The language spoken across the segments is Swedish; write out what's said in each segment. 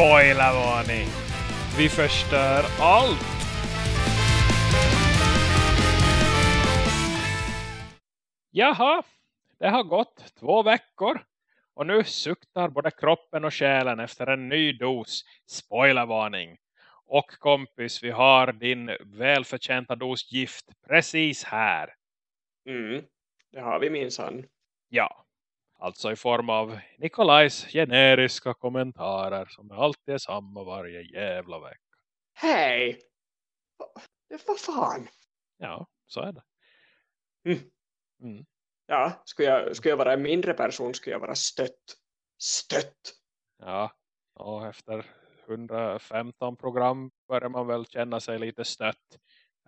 Spoilervarning! Vi förstör allt! Jaha, det har gått två veckor och nu suktar både kroppen och själen efter en ny dos spoilervarning. Och kompis, vi har din välförtjänta dos gift precis här. Mm, det har vi minsann. Ja, alltså i form av Nikolajs generiska kommentarer som alltid är samma varje jävla vecka. Hej! Vad fan? Ja, så är det. Mm. Mm. Ja, skulle jag, skulle jag vara en mindre person skulle jag vara stött. Stött! Ja, och efter 115 program börjar man väl känna sig lite stött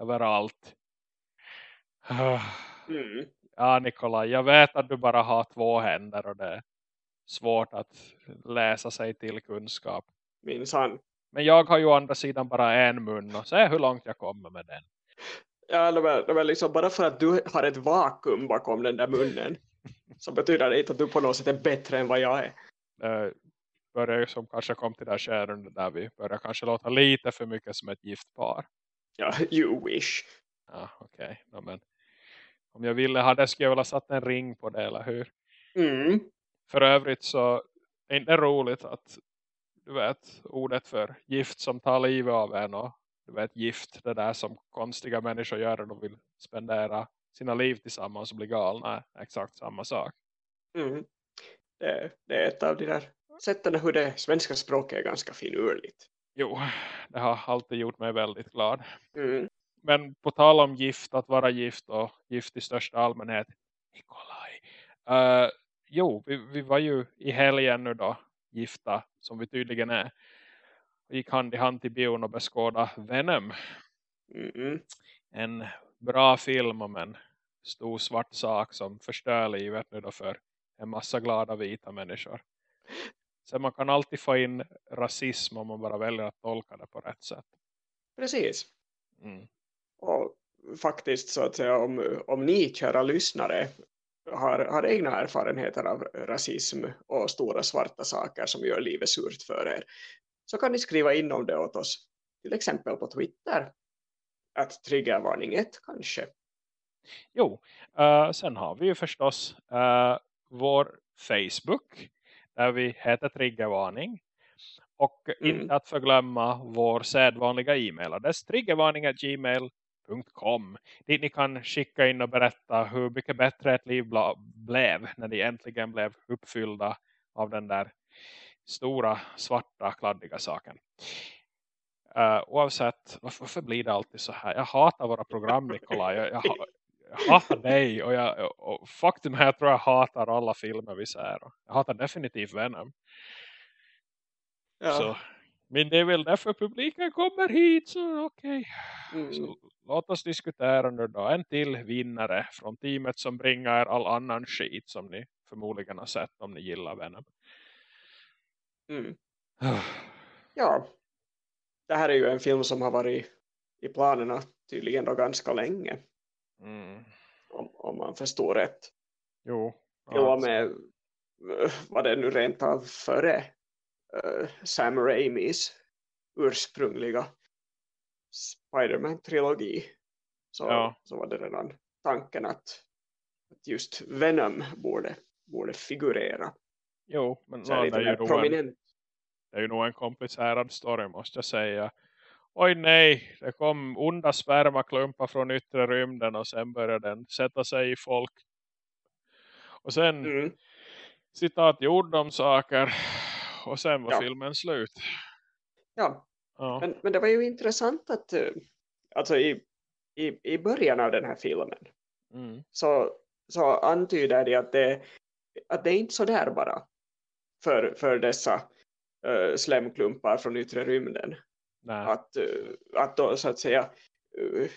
överallt. Mm. Ja Nikolaj, jag vet att du bara har två händer och det är svårt att läsa sig till kunskap. Minsann. Men jag har ju å andra sidan bara en mun och se hur långt jag kommer med den. Ja, det var liksom bara för att du har ett vakuum bakom den där munnen så betyder det inte att du på något sätt är bättre än vad jag är. Det börjar ju som kanske kom till det här skären där vi börjar kanske låta lite för mycket som ett gift par. Ja, you wish. Ja, okej. Okay. Men om jag ville hade skulle jag väl ha satt en ring på det, eller hur? Mm. För övrigt så är det roligt att du vet, ordet för gift som tar livet av en och du vet, gift, det där som konstiga människor gör och de vill spendera sina liv tillsammans och bli galna, exakt samma sak. Mm. Det, det, är ett av de där sätten hur det svenska språket är ganska finurligt. Jo, det har alltid gjort mig väldigt glad. Mm. Men på tal om gift, att vara gift och gift i största allmänhet. Nikolaj. Uh, jo, vi, vi var ju i helgen nu då gifta som vi tydligen är. Och gick hand i hand till bion och beskåda Venom. Mm. En bra film om en stor svart sak som förstör livet nu då för en massa glada vita människor. Så man kan alltid få in rasism om man bara väljer att tolka det på rätt sätt. Precis. Mm. Och faktiskt så att säga om, om ni kära lyssnare har, har egna erfarenheter av rasism och stora svarta saker som gör livet surt för er så kan ni skriva in om det åt oss till exempel på Twitter att triggervarning 1 kanske. Jo, uh, sen har vi ju förstås uh, vår Facebook där vi heter triggervarning och mm. inte att förglömma vår sedvanliga e-mailadress triggervarning.gmail.com dit ni kan skicka in och berätta hur mycket bättre ett liv blev när ni äntligen blev uppfyllda av den där stora, svarta, kladdiga saken. Uh, oavsett, varför, varför, blir det alltid så här? Jag hatar våra program, Nikolaj. Jag, jag, jag hatar dig och, jag, och faktum är jag tror jag hatar alla filmer vi ser. Jag hatar definitivt Venom. Ja. Så, men det är väl därför publiken kommer hit, så okej. Okay. Mm. låt oss diskutera nu då. En till vinnare från teamet som bringar all annan skit som ni förmodligen har sett om ni gillar Venom. Mm. ja, det här är ju en film som har varit i planerna tydligen då ganska länge. Mm. Om, om man förstår rätt. Jo. Ja, med vad det nu rent av före Sam Raimis ursprungliga Spiderman-trilogi så, ja. så var det redan tanken att, att just Venom borde, borde figurera. Jo, men så det, är ju prominent. En, det är ju nog en komplicerad story måste jag säga. Oj nej, det kom onda spermaklumpar från yttre rymden och sen började den sätta sig i folk. Och sen mm. citat gjorde de saker och sen var ja. filmen slut. Ja, ja. Men, men det var ju intressant att alltså i, i, i början av den här filmen mm. så, så antyder det att det, att det är inte så där bara för, för dessa uh, slemklumpar från yttre rymden. Nej. Att, uh, att då så att säga uh,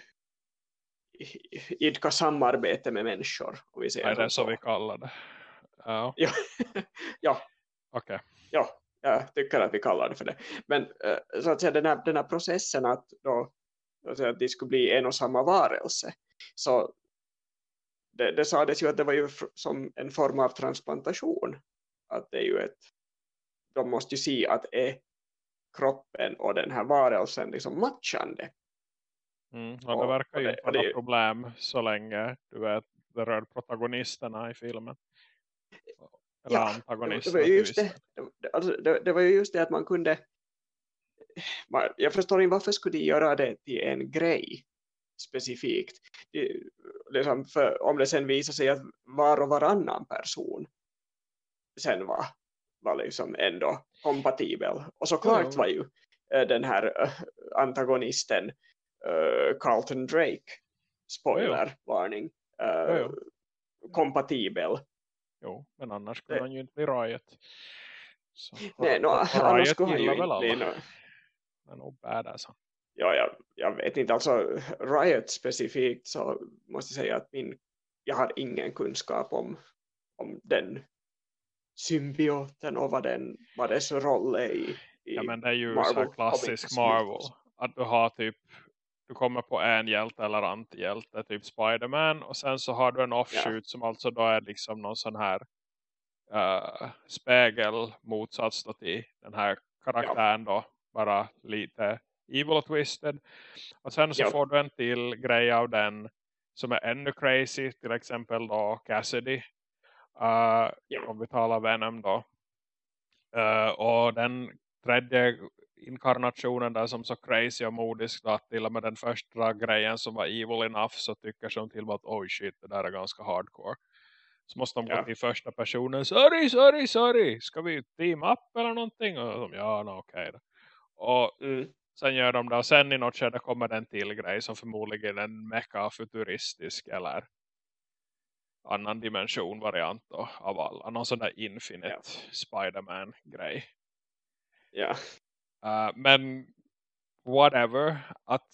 idka samarbete med människor. Om vi säger Nej, det är så, vi kallar det. Ja. ja. okej. Okay. Ja, jag tycker att vi kallar det för det. Men så att säga den här, den här processen att, då, att, det skulle bli en och samma varelse. Så det, det sades ju att det var ju som en form av transplantation. Att det är ju ett de måste ju se att är kroppen och den här varelsen liksom matchande. Mm, och det verkar ju inte vara problem så länge du vet det rör protagonisterna i filmen. Eller ja, antagonisterna. Det var, just det, alltså, det, det var ju just det att man kunde jag förstår inte varför skulle de göra det till en grej specifikt. Det, liksom för, om det sen visar sig att var och varannan person sen var, var liksom ändå kompatibel. Och såklart ja. var ju äh, den här äh, antagonisten äh, Carlton Drake spoilervarning ja. kompatibel. Jo, men annars skulle han ju inte bli Riot. Så, Nej, no, annars skulle han ju inte bli no, men nog badass. Ja, jag, jag vet inte. Alltså Riot specifikt så måste jag säga att min, jag har ingen kunskap om, om den symbioten och vad, den, vad dess roll är i, i Ja men det är ju Marvel, så klassisk Marvel. Att du har typ du kommer på en hjälte eller antihjälte, typ Spiderman och sen så har du en offshoot ja. som alltså då är liksom någon sån här uh, spegel motsats till den här karaktären ja. då bara lite evil och twisted. Och sen så ja. får du en till grej av den som är ännu crazy. Till exempel då Cassidy. Uh. Om vi talar Venom då. Uh, och den tredje inkarnationen där som så crazy och modisk att till och med den första grejen som var evil enough så tycker som till att oj shit det där är ganska hardcore. Så måste de ja. gå till första personen. Sorry, sorry, sorry. Ska vi team up eller någonting? Och de, ja, no, okej okay och mm. sen gör de det. Och sen i något skede kommer den till grej som förmodligen är en meka-futuristisk eller annan dimension variant då, av alla. Någon sån där infinite ja. Spiderman-grej. Ja. Uh, men whatever. Att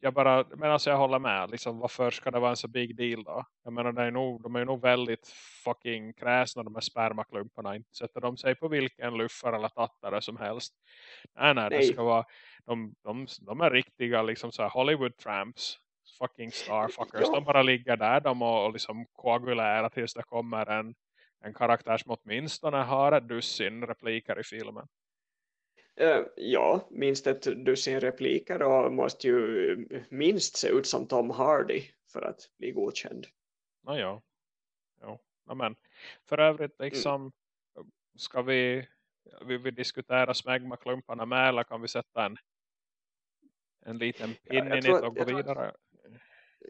jag bara, men alltså jag håller med. Liksom, varför ska det vara en så big deal då? Jag menar, det är nog, de är nog väldigt fucking kräsna de här spermaklumparna. Inte sätter de sig på vilken luffare eller tattare som helst. Nej, nej, nej. det ska vara, de, de, de är riktiga liksom så Hollywood tramps. Fucking starfuckers. Ja. De bara ligger där de och, och liksom koagulerar tills det kommer en, en karaktär som åtminstone har ett dussin repliker i filmen. Uh, ja, minst ett dussin repliker och måste ju minst se ut som Tom Hardy för att bli godkänd. Ja, ja. ja. men för övrigt liksom mm. ska vi vill vi diskutera smegmaklumparna med eller kan vi sätta en en liten pin ja, in it och gå vidare?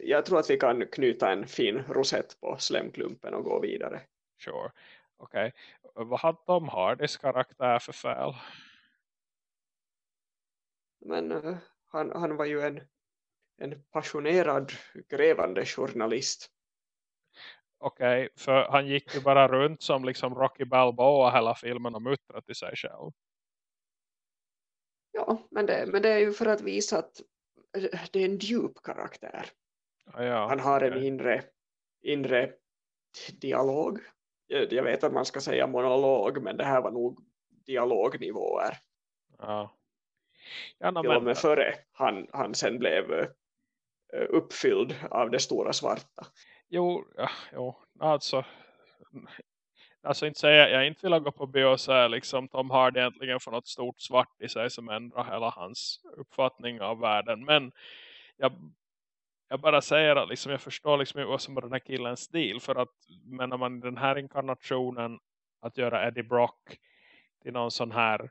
jag tror att vi kan knyta en fin rosett på slemklumpen och gå vidare. Sure. Okej. Okay. Vad har Tom Hardys karaktär för fel? Men uh, han, han var ju en, en passionerad grävande journalist. Okej, okay, för han gick ju bara runt som liksom Rocky Balboa hela filmen och muttrat i sig själv. Ja, men det, men det är ju för att visa att det är en djup karaktär. Ah, ja, han har okay. en inre, inre dialog. Jag, jag vet att man ska säga monolog, men det här var nog dialognivåer. Ja. Ja, no, och med före han, han sen blev uh, uppfylld av det stora svarta. Jo, ja, jo alltså alltså inte säga, jag inte vill gå på bio och säga liksom Tom Hardy äntligen får något stort svart i sig som ändrar hela hans uppfattning av världen. Men jag, jag bara säger att liksom, jag förstår liksom vad som är den här killens stil. För att menar man den här inkarnationen att göra Eddie Brock till någon sån här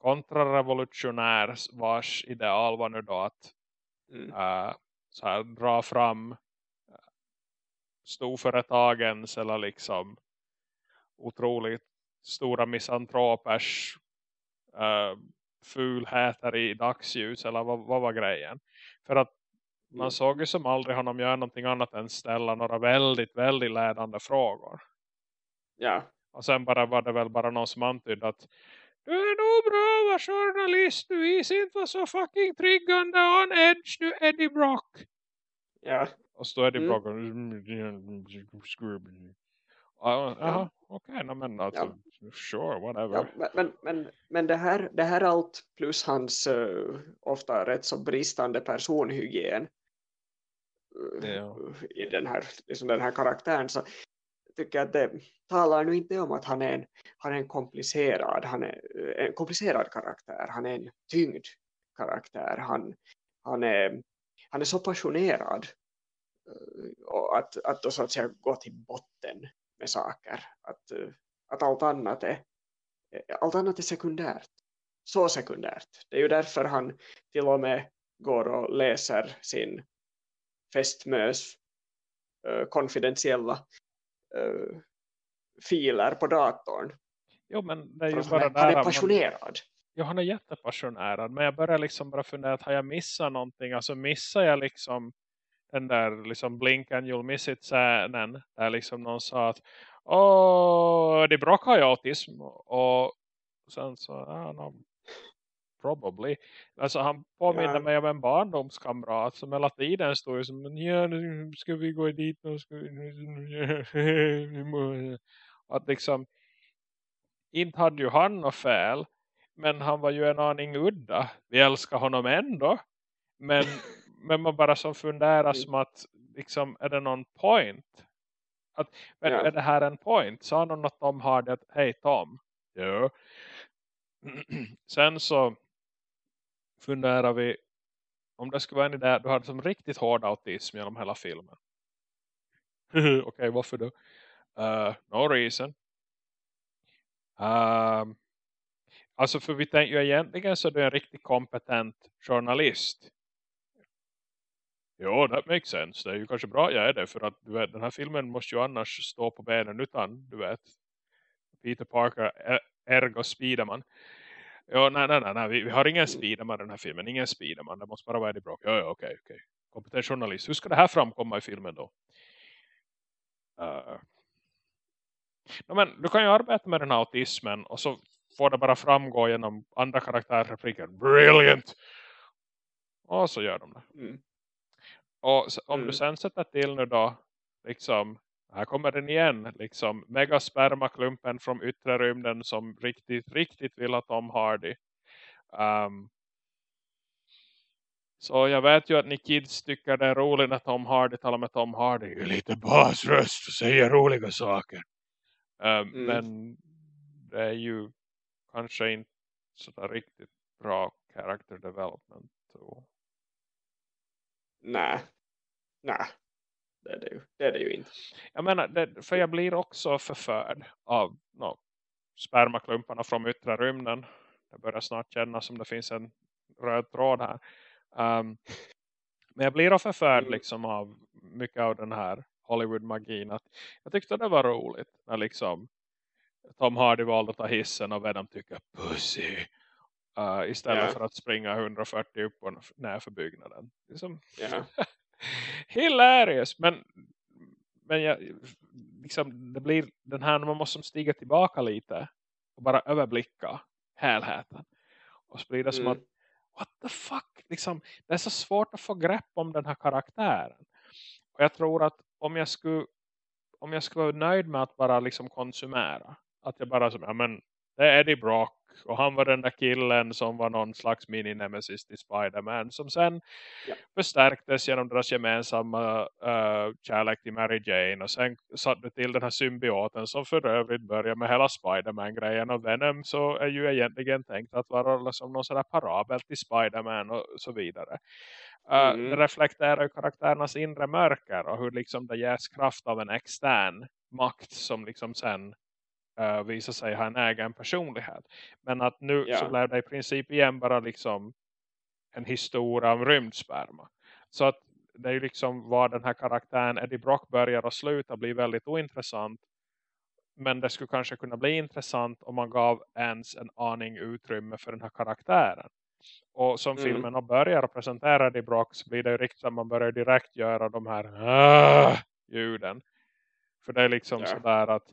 kontrarevolutionär vars ideal var nu då att mm. uh, så här, dra fram storföretagens eller liksom otroligt stora misantropers uh, fulheter i dagsljus eller vad, vad var grejen? För att man mm. såg ju som aldrig honom göra någonting annat än ställa några väldigt, väldigt ledande frågor. Ja. Och sen bara var det väl bara någon som antydde att du är nog bra vara journalist. Du visar inte vara så fucking triggande on edge du Eddie Brock. Ja. Och så Eddie mm. Brock och... Jaha, ja. okej, okay, no, men alltså, ja. sure, whatever. Ja, men, men, men det, här, det här allt plus hans uh, ofta rätt så bristande personhygien ja. i den här, liksom den här karaktären så tycker att det talar nu inte om att han är en, han är en komplicerad han är en komplicerad karaktär. Han är en tyngd karaktär. Han, han, är, han är så passionerad eh, och att, att då så att säga gå till botten med saker. Att, eh, att allt annat är eh, allt annat är sekundärt. Så sekundärt. Det är ju därför han till och med går och läser sin fästmös uh, konfidentiella uh, filer på datorn. Jo, men det är ju bara där han är man- passionerad. Ja, han är jättepassionerad. Men jag börjar liksom bara fundera att har jag missat någonting? Alltså missar jag liksom den där liksom blink and you'll miss it scenen. Där liksom någon sa att Åh, det har ju autism. Och sen så, ja, no, probably. Alltså han påminner Ja. mig om en barndomskamrat som hela tiden står ju som, ja nu ska vi gå dit nu ska vi... att liksom inte hade ju han något fel men han var ju en aning udda. Vi älskar honom ändå. Men, men man bara som funderar som att liksom, är det någon point? Att, är, Ja. är det här en point? Sa någon att Tom hade att hej Tom. Ja. Sen så funderar vi om det skulle vara en idé du hade som riktigt hård autism genom hela filmen. Okej, varför då? Uh, no reason. Uh, alltså för vi tänker ju egentligen så är du en riktigt kompetent journalist. Jo, that makes sense. Det är ju kanske bra jag är det. För att du vet, den här filmen måste ju annars stå på benen utan, du vet, Peter Parker, er- ergo Spiderman. Ja, nej, nej, nej, nej. Vi, vi har ingen Spiderman i den här filmen. Ingen Spiderman. Det måste bara vara Eddie Brock. Ja, ja, okej, okej. Kompetent journalist. Hur ska det här framkomma i filmen då? Uh. No, men du kan ju arbeta med den här autismen och så får det bara framgå genom andra karaktärrepliker. Brilliant! Och så gör de det. Mm. Och om Mm. du sen sätter till nu då, liksom, här kommer den igen, liksom, megaspermaklumpen från yttre rymden som riktigt, riktigt vill att Tom Hardy. Um, så jag vet ju att ni kids tycker det är roligt när Tom Hardy talar med Tom Hardy. Det är lite basröst och säger roliga saker. Um, Mm. Men det är ju kanske inte sådär riktigt bra character development. Och, Nej. Nej. Det är det ju, det är det ju inte. Jag menar, det, för jag blir också förförd av no, spermaklumparna från yttre rymden. Det börjar snart kännas som det finns en röd tråd här. Um, men jag blir förförd Mm. liksom av mycket av den här Hollywood-magin. Jag tyckte det var roligt när liksom Tom Hardy valde att ta hissen och Venom tycker pussy. Uh, istället Ja. för att springa 140 upp och ner för byggnaden. Liksom, Ja. hilarious men men jag, liksom, det blir den här när man måste stiga tillbaka lite och bara överblicka helheten och så blir det som Mm. att what the fuck? Liksom, det är så svårt att få grepp om den här karaktären. Och jag tror att om jag skulle om jag skulle vara nöjd med att bara liksom konsumera att jag bara som, ja men det är Eddie Brock och han var den där killen som var någon slags mini-nemesis till Spider-Man som sen Ja. förstärktes genom deras gemensamma uh, kärlek till Mary Jane och sen satte till den här symbioten som för övrigt börjar med hela Spider-Man-grejen och Venom så är ju egentligen tänkt att vara liksom någon sån där parabel till Spider-Man och så vidare. Uh, Mm. Reflekterar ju karaktärernas inre mörker och hur liksom det ges kraft av en extern makt som liksom sen uh, visar sig ha en egen personlighet. Men att nu Ja. så blev det i princip igen bara liksom en historia om rymdsperma. Så att det är ju liksom var den här karaktären Eddie Brock börjar och slutar blir väldigt ointressant. Men det skulle kanske kunna bli intressant om man gav ens en aning utrymme för den här karaktären. Och som Mm. filmen har börjat presentera Eddie Brock så blir det ju riktigt att man börjar direkt göra de här ljuden. För det är liksom Ja. sådär att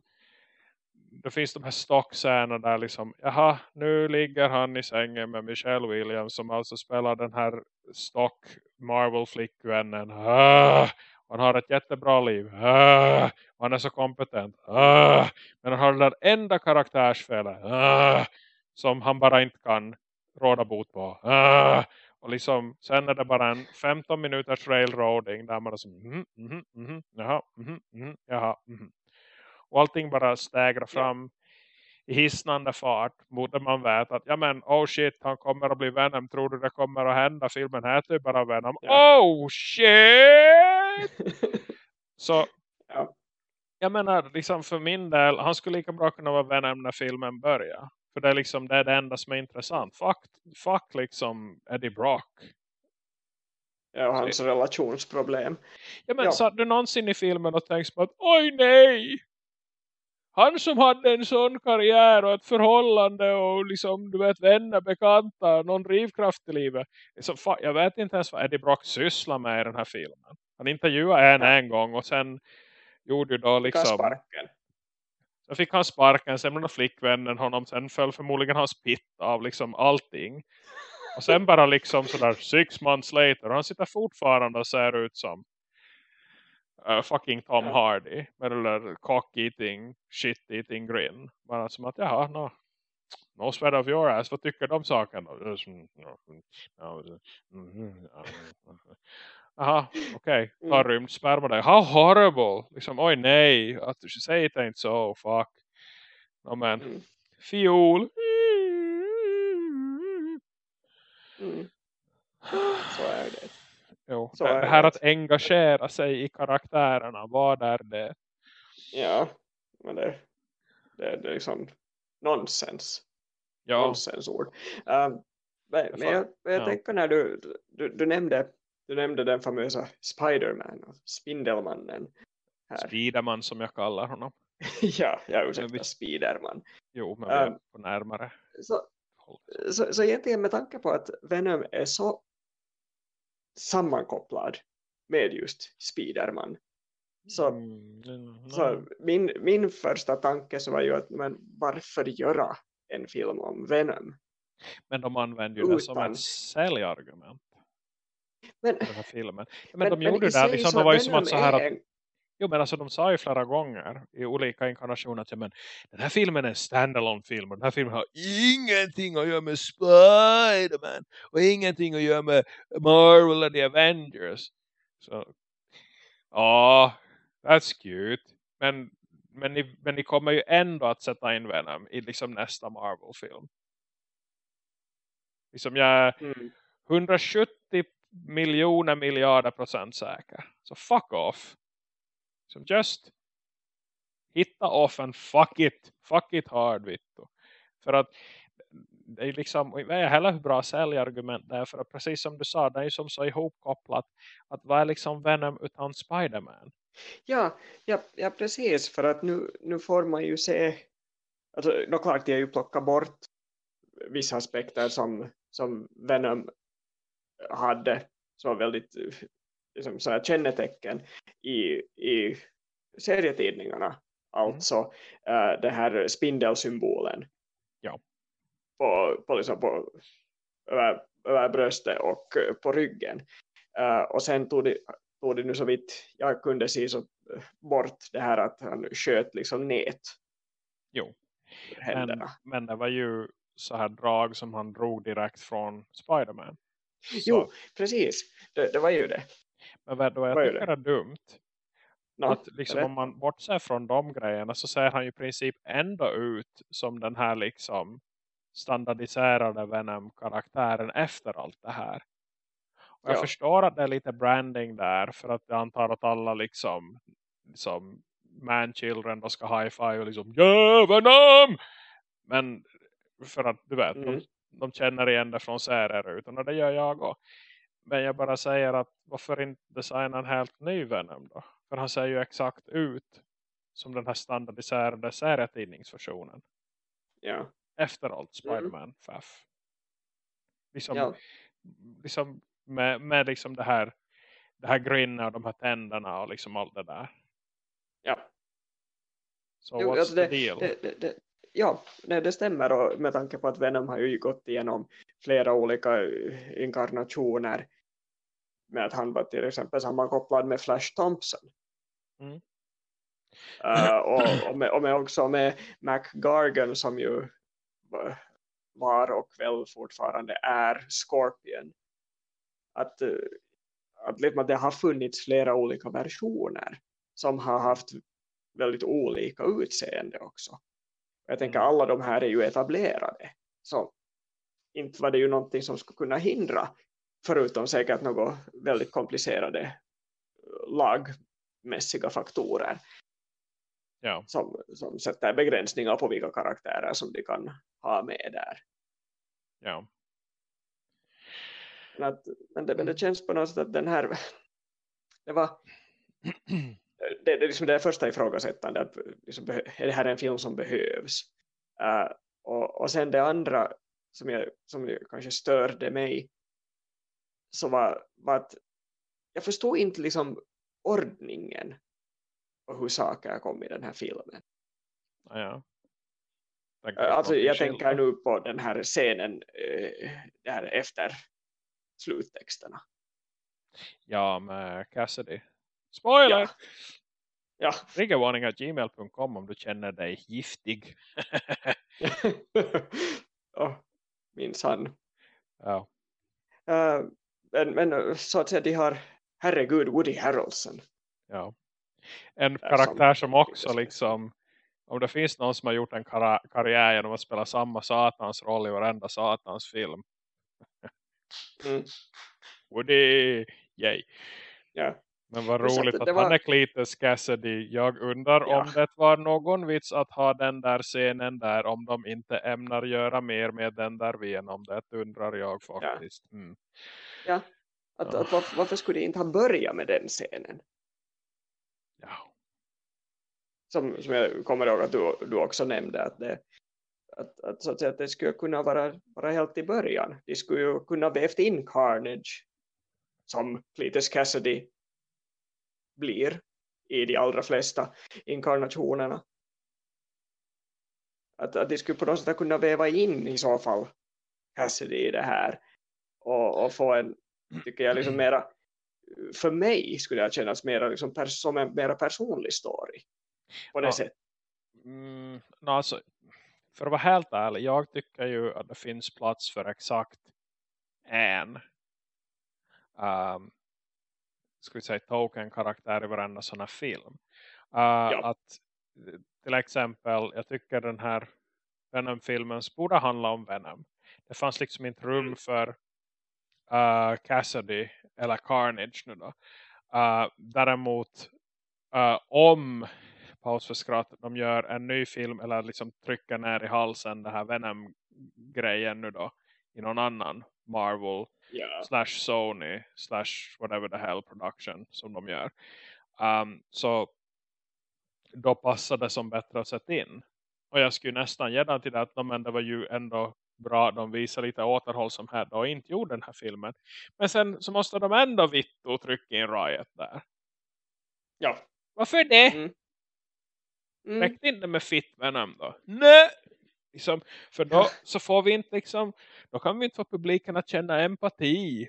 det finns de här stockscenerna där liksom, jaha, nu ligger han i sängen med Michelle Williams som alltså spelar den här stock Marvel-flickvännen. Ah, han har ett jättebra liv. Ah, han är så kompetent. Ah, men han har det där enda karaktärsfelet. Ah, som han bara inte kan råda bot på. Ah, och liksom, sen är det bara en 15 minuters railroading där man är som, mm, mm, mm, jaha, mm, mm, jaha, mm, och allting bara stägrar fram i hisnande fart mot att man vet att ja men oh shit han kommer att bli Venom. Tror du det kommer att hända? Filmen heter ju bara Venom. Ja. oh shit! Så Ja. jag menar liksom för min del han skulle lika bra kunna vara Venom när filmen börjar. För det är liksom det, är det enda som är intressant. Fuck, fuck liksom Eddie Brock. Ja, och hans relationsproblem. ja men Ja. satt du någonsin i filmen och tänkte på att oj nej han som hade en sån karriär och ett förhållande och liksom, du vet, vänner, bekanta, någon drivkraft i livet. Så, fa- jag vet inte ens vad Eddie Brock sysslar med i den här filmen. Han intervjuade en en gång och sen gjorde ju då liksom, sparken. så fick han sparken, sen blev flickvännen honom, sen föll förmodligen hans pitt av liksom allting. Och sen bara liksom sådär six months later, han sitter fortfarande och ser ut som uh, fucking Tom. Hardy med där cock-eating, shit-eating grin. Bara som att, jaha, no, no sweat of your ass. Vad tycker du om saken då? Mm, mm, mm. Jaha, okej. Okay. Ta Mm. rymdsperma där. How horrible. Liksom, oj nej. Att du säger det inte så. Fuck. No, men. Mm. Fiol. Mm. Så är det. Jo, Så det, är det här det. att engagera sig i karaktärerna. Vad är det? Ja, men det, det, det är liksom nonsens. Ja, Nonsensord. Um, men, men jag, jag ja. tänker när du, du, du, nämnde, du nämnde den famösa Spiderman, och Spindelmannen. Här. Spiderman som jag kallar honom. ja, jag ursäktar, vi- Spiderman. Jo, men vi är Ähm. på närmare Så, så, så egentligen med tanke på att Venom är så sammankopplad med just Spiderman. Så, Mm, så min, min första tanke så var ju att men varför göra en film om Venom? Men de använder ju det som Utan- ett säljargument. Men, Den här filmen. Men, de gjorde i det liksom, de var ju som att så här är att, jo men alltså de sa ju flera gånger i olika inkarnationer att ja, men, den här filmen är en standalone film och den här filmen har ingenting att göra med Spider-Man och ingenting att göra med Marvel och The Avengers. Så, ja, that's cute. Men, men, ni, men ni kommer ju ändå att sätta in Venom i liksom nästa Marvel-film. Liksom jag är Mm. 170 miljoner miljarder procent säker. Så fuck off. Som just hitta off and fuck it. Fuck it hard, vittu. För att det är liksom, jag är heller bra säljargument där? För att precis som du sa, det är som så ihopkopplat. Att vad är liksom Venom utan Spider-Man? Ja, ja, ja, precis. För att nu, nu får man ju se... Alltså, då klart, de har ju plockat bort vissa aspekter som, som Venom hade så väldigt liksom, så här, kännetecken i, i serietidningarna. Alltså eh, det här spindelsymbolen. Ja. På, på, liksom, på, över, över bröstet och eh, på ryggen. Eh, och sen tog det, tog det nu så vitt jag kunde se så eh, bort det här att han sköt liksom nät. Jo. Men, men det var ju så här drag som han drog direkt från Spider-Man. Så- Jo, precis. Det, det var ju det. Men du vad jag Vad är tycker är dumt? No, att liksom om man bortser från de grejerna så ser han ju i princip ändå ut som den här liksom standardiserade Venom-karaktären efter allt det här. Och jag Ja. förstår att det är lite branding där för att jag antar att alla liksom som man-children då ska high-five och liksom ja, Venom! Men för att du vet, Mm. de, de känner igen det från serier utan och det gör jag också. Men jag bara säger att varför inte designa en helt ny Venom då? För han ser ju exakt ut som den här standardiserade serietidningsversionen. ja. Efter allt Spider-Man faff. Liksom, Ja. liksom med, med liksom det här det här grinnet och de här tänderna och liksom allt det där. Ja. Så Jo, what's alltså the deal? Det, det, det, ja, nej, det stämmer och med tanke på att Venom har ju gått igenom flera olika inkarnationer med att han var till exempel sammankopplad med Flash Thompson. Mm. Eh, och, och, med, och med också med Mac Gargan som ju var- och väl fortfarande är Scorpion. Att, eh, att liksom det har funnits flera olika versioner som har haft väldigt olika utseende också. Jag tänker Mm. alla de här är ju etablerade. Så inte var det ju någonting som skulle kunna hindra förutom säkert något väldigt komplicerade lagmässiga faktorer Ja. som, som sätter begränsningar på vilka karaktärer som de kan ha med där. Ja. Men, att, men, det, men det känns på något sätt att den här det var det, det, är liksom det första ifrågasättande att liksom, är det här en film som behövs uh, och, och sen det andra som, jag, som kanske störde mig så var, var att jag förstod inte liksom ordningen och hur saker kom i den här filmen. Ja, alltså jag tänker nu på den här scenen där efter sluttexterna. Ja, med Cassidy. Spoiler! Ja. Ja. Triggervarning.gmail.com om du känner dig giftig. oh, minsann. ja. Uh, men, men så att säga, de har herregud Woody Harrelson. ja. En karaktär som också liksom om det finns någon som har gjort en kara- karriär genom att spela samma satans roll i varenda satans film. Mm. Woody! Yay! Ja. Men vad att roligt det- att, det han var- är Cletus Cassidy. Jag undrar Ja. om det var någon vits att ha den där scenen där om de inte ämnar göra mer med den där Venom. Det undrar jag faktiskt. Mm. Ja. Att, Ja. att varför, varför skulle de inte ha börjat med den scenen? Ja. Som, som jag kommer ihåg att du, du också nämnde att det, att, att, så att, säga, att det skulle kunna vara, vara helt i början. De skulle ju kunna vävt in Carnage som Cletus Cassidy blir i de allra flesta inkarnationerna. Att, att de skulle på något sätt kunna väva in i så fall Cassidy i det här och, och få en, tycker jag, liksom mera för mig skulle jag kännas mera liksom pers- som en mera personlig story på det Ja. sättet. Mm, no, alltså, för att vara helt ärlig, jag tycker ju att det finns plats för exakt en um, ska vi säga token-karaktär i varenda sån här film. Uh, Att eh, till exempel, jag tycker den här Venom-filmen borde handla om Venom. Det fanns liksom inte rum Mm. för uh, Cassidy eller Carnage nu då. Uh, däremot uh, om paus för skratt, de gör en ny film eller liksom trycker ner i halsen det här Venom-grejen nu då i någon annan Marvel Ja. slash Sony slash whatever the hell production som de gör. Um, så då passar det som bättre att sätta in. Och jag skulle nästan ge den till det att men det var ju ändå bra. De visar lite återhållsamhet och inte gjorde den här filmen. Men sen så måste de ändå vitto trycka in Riot där. Ja. Varför det? Mm. Mm. Räckte inte med fit Venom då? Nej! Liksom, för då så får vi inte liksom, då kan vi inte få publiken att känna empati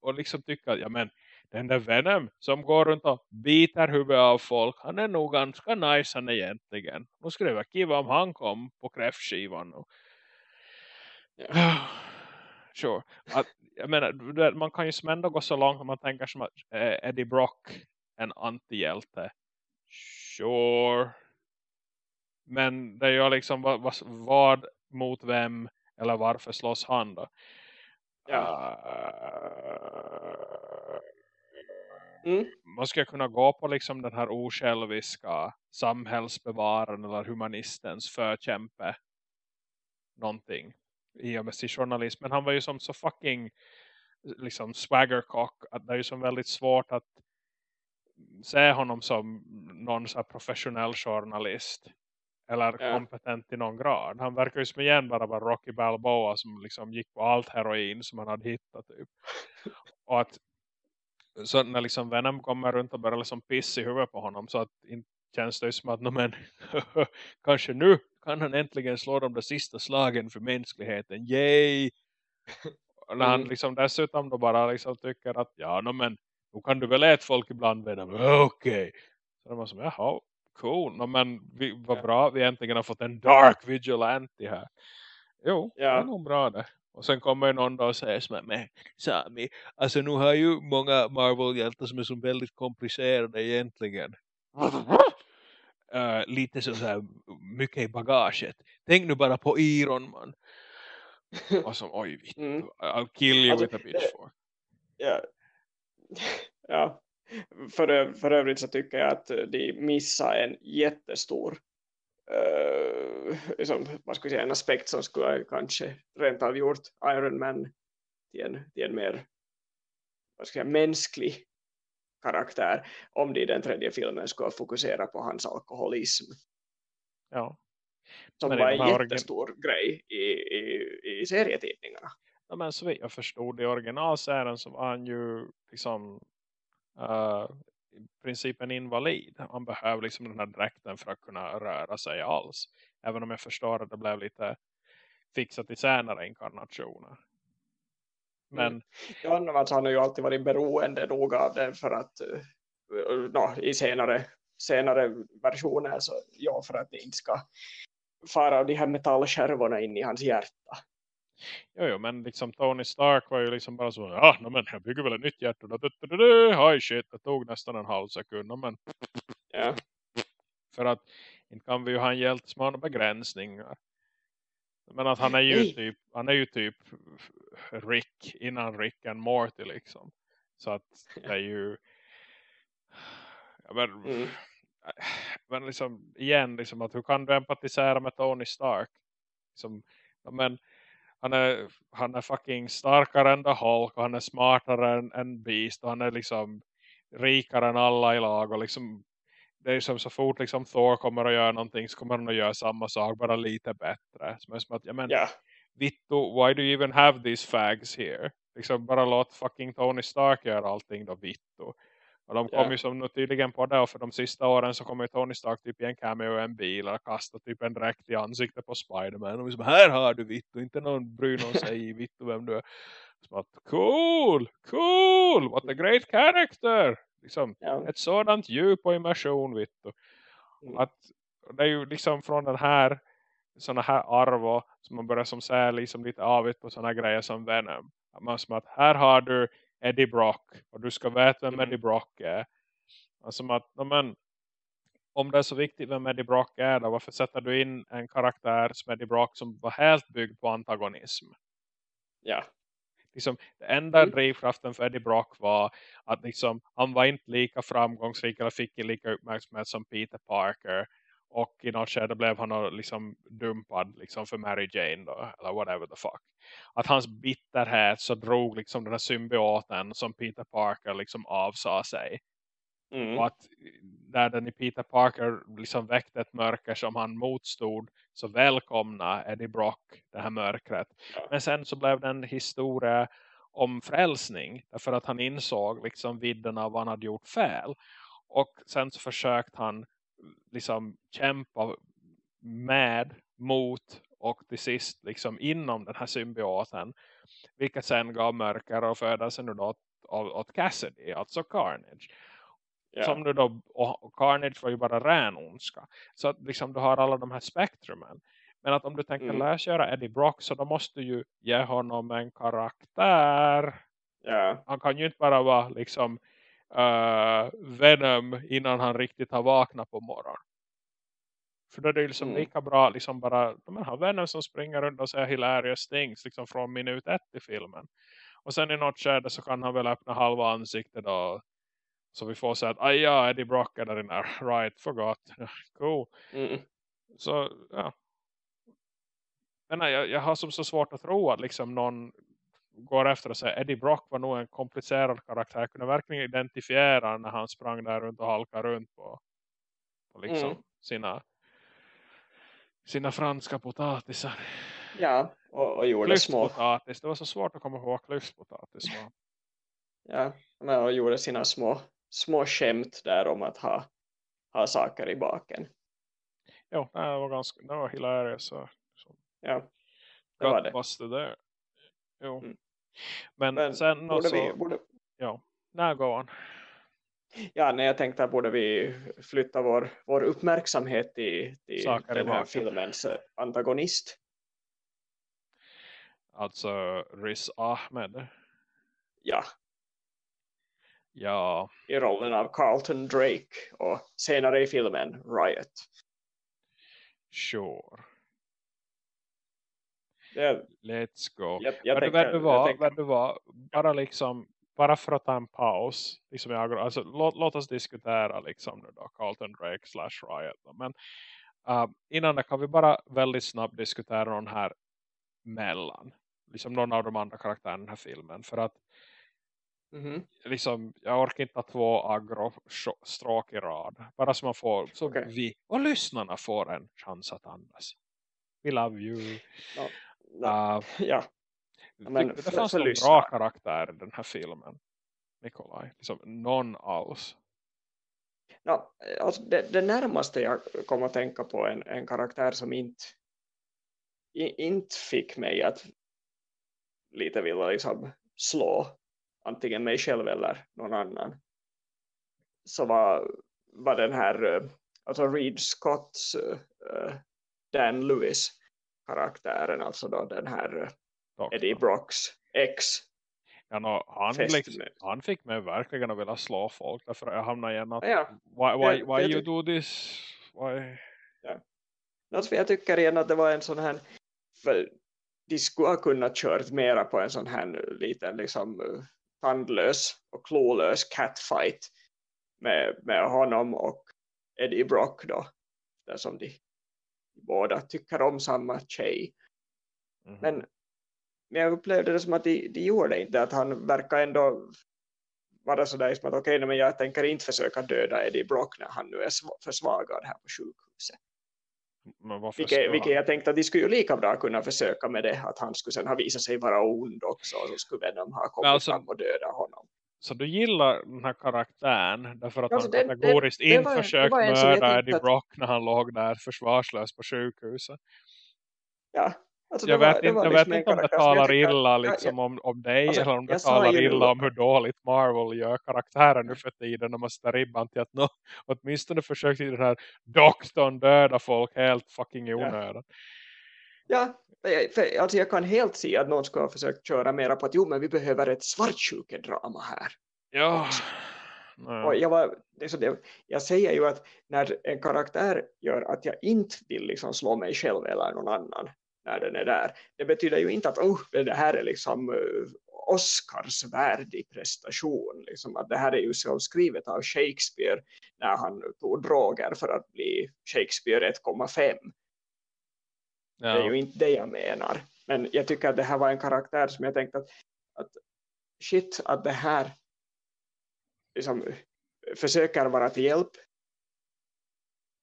och liksom tycka ja men den där Venom som går runt och biter huvudet av folk, han är nog ganska nice han egentligen. Nu skulle det vara kiva om han kom på kräftskivan. Och... Sure. Att, jag menar, man kan ju som ändå gå så långt om man tänker som att eh, Eddie Brock en antihjälte. Sure. Men det är ju liksom vad, vad, mot vem eller varför slåss han då? Ja. Uh, Mm. man ska kunna gå på liksom den här osjälviska samhällsbevararen eller humanistens förkämpe någonting i och med sin journalism. Men han var ju som så fucking liksom swaggercock att det är ju som väldigt svårt att se honom som någon så professionell journalist eller Ja. kompetent i någon grad. Han verkar ju som igen bara vara Rocky Balboa som liksom gick på allt heroin som han hade hittat typ. Och att så när liksom Venom kommer runt och börjar liksom piss i huvudet på honom så att inte känns det ju som att men, kanske nu kan han äntligen slå de där sista slagen för mänskligheten. Yay! Och när han Mm. liksom dessutom då bara liksom tycker att ja no, men nu kan du väl äta folk ibland Venom. Okej. Okay. Så de var som jaha cool. No, men vi, vad bra vi äntligen har fått en dark vigilante här. Jo, Ja. det är nog bra det. Och sen kommer någon då och säger som men Sami, alltså nu har ju många Marvel-hjältar som är så väldigt komplicerade egentligen. Uh, lite så, så här, mycket i bagaget. Tänk nu bara på Iron man. Och som, oj, vitt, Mm. I'll kill you Alltså, with a pitchfork. Ja. ja. För, för övrigt så tycker jag att de missar en jättestor uh, liksom, vad ska jag säga, en aspekt som skulle kanske rent av gjort Iron Man till en, till en mer vad ska jag säga, mänsklig karaktär om de i den tredje filmen skulle fokusera på hans alkoholism Ja. som Men var en jättestor grej i, i, i serietidningarna. Ja, men så jag förstod i originalserien så var han ju liksom uh, i princip en invalid. Han behöver liksom den här dräkten för att kunna röra sig alls. Även om jag förstår att det blev lite fixat i senare inkarnationer. Men Mm. Ja, men alltså, han har ju alltid varit beroende nog av den för att uh, no, i senare, senare versioner så ja, för att det inte ska fara av de här metallskärvorna in i hans hjärta. Jo, jo, men liksom Tony Stark var ju liksom bara så, ja, no, men jag bygger väl ett nytt hjärta. då, du, du, du, du. Aj shit, det tog nästan en halv sekund. Men Ja, för att inte kan vi ju ha en hjälte som har några begränsningar. Men att han är ju Nej. typ, han är ju typ Rick innan Rick and Morty liksom. Så att det är ju ja, men, Mm. men liksom igen liksom att hur kan du empatisera med Tony Stark? Liksom, ja, men han är, han är fucking starkare än The Hulk och han är smartare än, än Beast och han är liksom rikare än alla i lag och liksom det är som så fort liksom Thor kommer att göra någonting så kommer han att göra samma sak bara lite bättre. Som är som att, ja men ja, Vittu, why do you even have these fags here? Liksom bara låt fucking Tony Stark göra allting då, Vittu. Och de kom Ja. ju som nu tydligen på det och för de sista åren så kommer Tony Stark typ i en cameo i en bil och kastar typ en dräkt i ansiktet på Spiderman. Och liksom, här har du Vittu, inte någon bryr någon sig i Vittu vem du är. Som att, cool, cool, what a great character. Liksom, ja. ett sådant djup och immersion, Vittu. Mm. Att det är ju liksom från den här såna här arvo som man börjar som säga liksom lite avigt på såna grejer som Venom. Att man som att här har du Eddie Brock och du ska veta vem Mm. Eddie Brock är. Alltså att, men, om det är så viktigt vem Eddie Brock är då, varför sätter du in en karaktär som Eddie Brock som var helt byggd på antagonism? ja. Liksom, det enda Mm. drivkraften för Eddie Brock var att liksom, han var inte lika framgångsrik eller fick lika uppmärksamhet som Peter Parker. Och i något skede blev han liksom dumpad liksom för Mary Jane då, eller whatever the fuck. Att hans bitterhet så drog liksom den här symbioten som Peter Parker liksom avsa sig. Mm. Och att där den i Peter Parker liksom väckte ett mörker som han motstod så välkomna Eddie Brock det här mörkret. Ja. Men sen så blev det en historia om frälsning. Därför att han insåg liksom vidden av vad han hade gjort fel. Och sen så försökte han liksom kämpa med, mot och till sist liksom inom den här symbioten. Vilket sen gav mörker och födelsen nu då åt, åt Cassidy, alltså Carnage Ja. som nu då, och och Carnage var ju bara ren ondska. Så att liksom du har alla de här spektrumen. Men att om du tänker Mm. lösgöra Eddie Brock så då måste du ju ge honom en karaktär. ja. Han kan ju inte bara vara liksom uh, Venom innan han riktigt har vaknat på morgonen. För då är det ju liksom Mm. lika bra liksom bara, man har Venom som springer runt och säger hilarious things liksom från minut ett i filmen. Och sen i något skede så kan han väl öppna halva ansiktet då. Så vi får säga att aj ja, Eddie Brock är där inne. Right, forgot. Cool. Mm. Så ja. Men nej, jag, jag har som så svårt att tro att liksom någon går efter och säger Eddie Brock var nog en komplicerad karaktär. Jag kunde verkligen identifiera när han sprang där runt och halkade runt på, på liksom Mm. sina sina franska potatisar. ja. Och, och gjorde små. Det var så svårt att komma ihåg klyftpotatis. ja, men och gjorde sina små, små skämt där om att ha, ha saker i baken. Jo, det var ganska det var hilarious. Så, så Ja, det var det. Gotbuster där. Jo. Mm. Men, Men sen borde så, vi, borde, ja, när går han? ja, nej, jag tänkte att borde vi flytta vår, vår uppmärksamhet till, till Saker i den här filmens eh, antagonist. Alltså Riz Ahmed. Ja, Ja. I rollen av Carlton Drake. Och senare i filmen Riot. Sure. Det, Let's go. jag, jag vad, tänker, vad, du var, tänker, vad du var, bara liksom, bara för att ta en paus. Liksom jag, alltså, låt, låt oss diskutera liksom nu då, Carlton Drake slash Riot. Då. Men uh, innan det kan vi bara väldigt snabbt diskutera någon här mellan. Liksom någon av de andra karaktärerna i den här filmen. För att Mhm. liksom, jag orkar inte ha två agro-stråk i rad. Bara så man får, så Okej. vi och lyssnarna får en chans att andas. We love you. Ja, Uh, ja. men det fanns någon bra karaktär i den här filmen. Nikolaj. Liksom, någon alls. Ja, alltså det, det närmaste jag kom att tänka på en, en karaktär som inte, i, inte fick mig att lite vilja liksom slå antingen mig själv eller någon annan. Så var, var den här, eh, alltså Reed Scotts eh, Dan Lewis karaktären, alltså då den här Doktorn. Eddie Brocks ex. Ja, no, han, liksom, han fick mig verkligen att vilja slå folk. Därför jag hamnade igen att Ja, why, why, Ja, why you do this? Why? Alltså jag tycker igen att det var en sån här för de skulle ha kunnat kört mera på en sån här liten liksom tandlös och klolös catfight med, med honom och Eddie Brock då där som de båda tycker om samma tjej Mhm. men, men jag upplevde det som att de, de gjorde inte att han verkar ändå vara sådär som att okej nej, men jag tänker inte försöka döda Eddie Brock när han nu är sv- försvagad här på sjukhuset vilket, skulle vilket han? jag tänkte att de skulle ju lika bra kunna försöka med det. Att han skulle sen ha visat sig vara ond också. Och så skulle Venom ha kommit alltså- fram och döda honom. Så du gillar den här karaktären därför att Alltså, han det- kategoriskt det inte var en- det försökt mörda Eddie att- Brock när han låg där försvarslös på sjukhuset. Ja, alltså Jag var, vet det inte, var jag liksom vet inte om det jag talar illa ja, liksom om, om dig Alltså, eller om det jag talar ju illa om hur dåligt Marvel gör karaktärer nu för tiden när man sätter ribban till att no, åtminstone försökte den här doktorn döda folk helt fucking i Ja. onödan. Ja, för- för, alltså jag kan helt se att någon skulle ha försökt köra mera på att jo men vi behöver ett svartsjukedrama här. Ja. Också. Och jag, var, så det, jag säger ju att när en karaktär gör att jag inte vill liksom slå mig själv eller någon annan när den är där. Det betyder ju inte att oh, det här är liksom uh, Oscarsvärdig prestation. Liksom, att det här är ju så skrivet av Shakespeare när han tog droger för att bli Shakespeare 1,5. Det är ju ja. inte det jag menar. Men jag tycker att det här var en karaktär som jag tänkte att, att shit, att det här liksom, försöker vara till hjälp.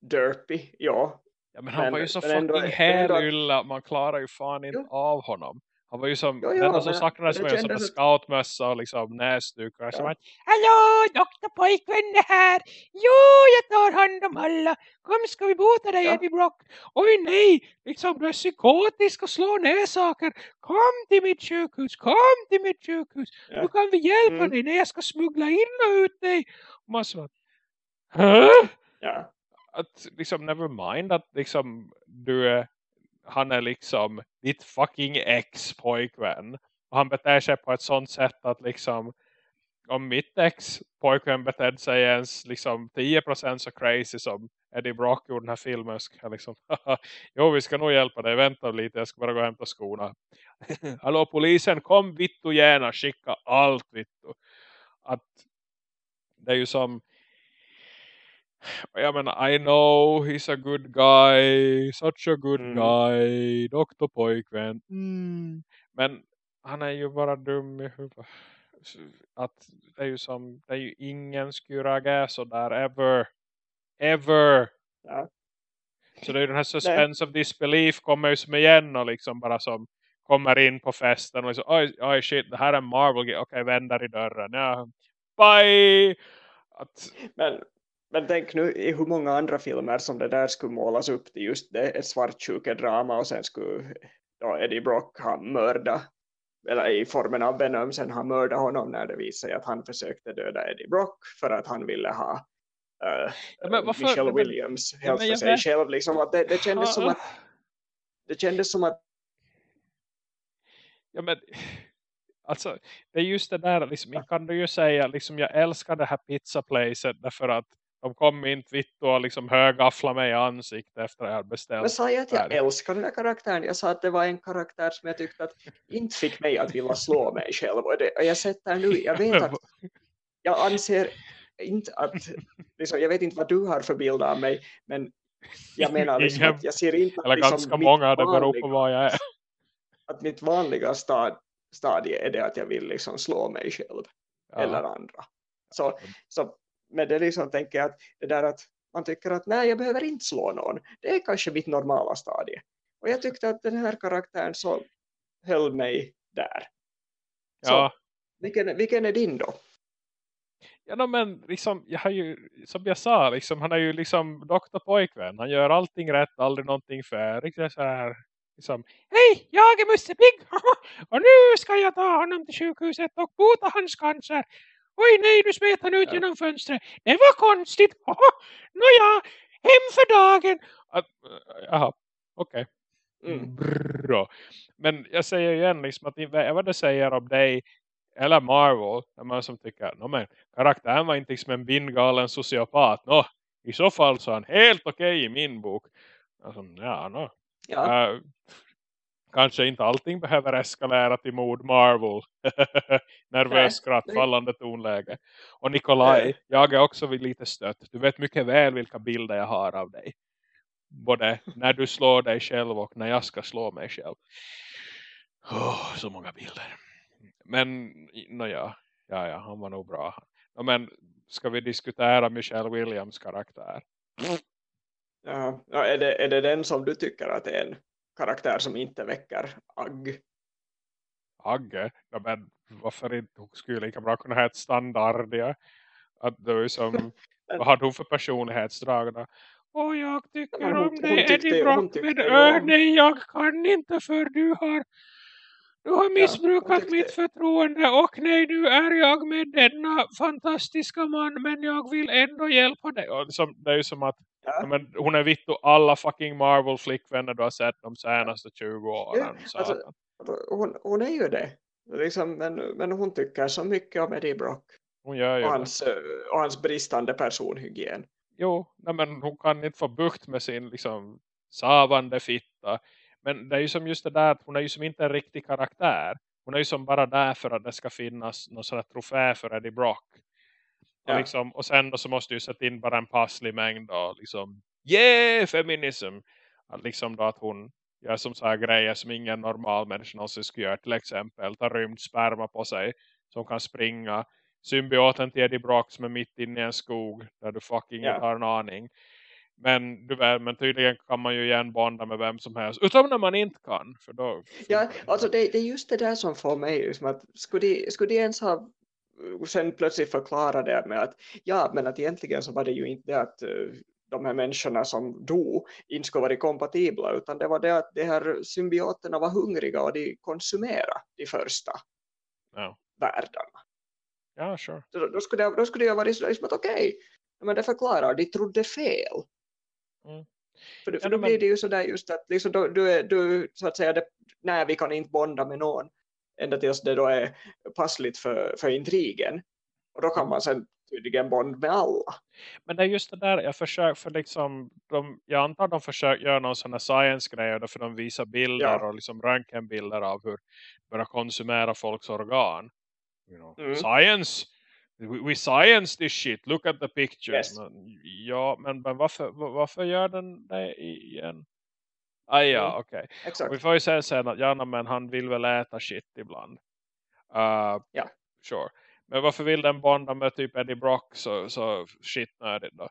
Derpy, ja. Ja, men han men- var ju så fucking hälylla man klarar ju fan inte Jo. av honom. Han var ju som, Jo, det jo, enda som saknades det ju en scoutmössa och liksom näsdukar. Som Ja. att, Hallå, doktorpojkvän är här. Jo, jag tar hand om alla. Kom, ska vi bota dig Ja. Eddie Brock? Oj nej, liksom du är psykotisk och slår ner saker. Kom till mitt sjukhus, kom till mitt sjukhus. Ja. Nu kan vi hjälpa Mm. dig när jag ska smuggla in och ut dig. Och man så, Hä? ja att liksom never mind att liksom du är han är liksom ditt fucking ex-pojkvän. Och han beter sig på ett sånt sätt att liksom om mitt ex-pojkvän betedde sig ens liksom 10% så crazy som Eddie Brock gjorde den här filmen så jag liksom jo vi ska nog hjälpa dig, vänta lite jag ska bara gå och hämta skorna. Hallå polisen kom vittu gärna skicka allt vittu. Att det är ju som jag menar, I know he's a good guy, such a good Mm. guy, doktorpojkvän. Mm. Men han är ju bara dum i huvudet. Att det är ju som, det är ju ingen skuragä så där ever. Ever. Ja. Så det är ju den här suspense of disbelief kommer ju som igen och liksom bara som kommer in på festen och liksom, oj, oj shit, det här är Marvel, okej vänder i dörren, ja, bye! Att, Men, men tänk nu i hur många andra filmer som det där skulle målas upp till just det, ett svartsjukedrama och sen skulle då Eddie Brock ha mörda eller i formen av Venom sen ha mördat honom när det visade att han försökte döda Eddie Brock för att han ville ha eh, Ja, men varför- Michelle men- Williams Ja, helst men för sig vet- själv liksom att det, det kändes som att det kändes som att Ja men alltså det är just det där, liksom, kan du ju säga, liksom jag älskar det här pizzaplacet därför att de kommer inte vitt och liksom högaffla mig i ansiktet efter att jag beställt. Men sa jag att jag älskar den här karaktären? Jag sa att det var en karaktär som jag tyckte att inte fick mig att vilja slå mig själv. Och, det, och jag sätter nu, jag vet att jag anser inte att, liksom, jag vet inte vad du har för bild av mig, men jag menar liksom att jag ser inte att Eller liksom ganska många, det beror på vad jag är. Att mitt vanliga stad, stadie är det att jag vill liksom slå mig själv ja. eller andra. Så, så med det liksom tänker jag att det där att man tycker att nej jag behöver inte slå någon. Det är kanske mitt normala stadie. Och jag tyckte att den här karaktären så höll mig där. Så, ja. vilken, vilken är din då? Ja men liksom, jag har ju, som jag sa, liksom, han är ju liksom doktor pojkvän. Han gör allting rätt, aldrig någonting fel. Liksom så här, liksom, hej, jag är Musse Pigg och nu ska jag ta honom till sjukhuset och bota hans cancer. Oj nej, du smet han ut ja. genom fönstret. Det var konstigt. Nåja, hem för dagen. Jaha, okej. Okay. Mm. Bra. Men jag säger igen liksom att vad det säger om dig eller Marvel, när man som tycker no, men, karaktären var inte liksom en bindgalen sociopat. No, I så fall så är han helt okej okay i min bok. Alltså, ja, no. ja. Uh, kanske inte allting behöver eskalera till mord Marvel. Nervös skratt, fallande tonläge. Och Nikolaj, jag är också lite stött. Du vet mycket väl vilka bilder jag har av dig. Både när du slår dig själv och när jag ska slå mig själv. Oh, så många bilder. Men, nåja, ja, ja, han var nog bra. Men ska vi diskutera Michelle Williams karaktär? Ja, är, det, är det den som du tycker att är en karaktär som inte väcker agg. Agge? Ja, men varför inte hon skulle lika bra kunna ha ett standard ja? Att det som, vad har hon för personlighetsdrag då? Och jag tycker hon, om dig Eddie Brock men ö, nej jag kan inte för du har du har missbrukat ja, mitt förtroende och nej nu är jag med denna fantastiska man men jag vill ändå hjälpa dig. Och liksom, det är ju som att Ja. Men hon är vitt och alla fucking Marvel-flickvänner du har sett de senaste 20 åren. Ja, alltså, hon, hon, är ju det. Liksom, men, men hon tycker så mycket om Eddie Brock. Hon gör ju och, hans, och hans bristande personhygien. Jo, nej, men hon kan inte få bukt med sin liksom, savande fitta. Men det är ju som just det där att hon är ju som inte en riktig karaktär. Hon är ju som bara där för att det ska finnas någon sån här trofé för Eddie Brock. Ja. Och, liksom, och sen då så måste du sätta in bara en passlig mängd och liksom, yeah, feminism. Att liksom då att hon gör som så här grejer som ingen normal människa någonsin skulle göra. Till exempel ta rymd sperma på sig som kan springa. Symbioten till Eddie Brock som är mitt inne i en skog där du fucking ja. inte har en aning. Men, du vet, men tydligen kan man ju igen bonda med vem som helst. Utom när man inte kan. För då, ja, alltså det, det, är just det där som får mig. Liksom att skulle, de, skulle de ens ha sen plötsligt förklara det med att ja, men att egentligen så var det ju inte att uh, de här människorna som dog inte skulle vara kompatibla utan det var det att de här symbioterna var hungriga och de konsumerade de första ja. världarna. Ja, sure. Så då, då skulle det, då skulle det vara liksom att okej, okay, men det förklarar, de trodde fel. Mm. För, för ja, då men... blir det ju sådär just att liksom då, du, är, du så att säga, det, nej vi kan inte bonda med någon ända tills det då är passligt för, för intrigen. Och då kan mm. man sen tydligen bond med alla. Men det är just det där, jag försöker för liksom, de, jag antar de försöker göra någon sån här science-grejer för de visar bilder ja. och liksom röntgenbilder av hur börja konsumera folks organ. You know, mm. Science! We, we science this shit, look at the pictures. Yes. Men, ja, men, men varför, varför gör den det igen? Ah, ja, mm. okej. Okay. Vi får ju säga sen att ja, men han vill väl äta shit ibland. Uh, ja. Sure. Men varför vill den bonda med typ Eddie Brock så, så shitnödigt då?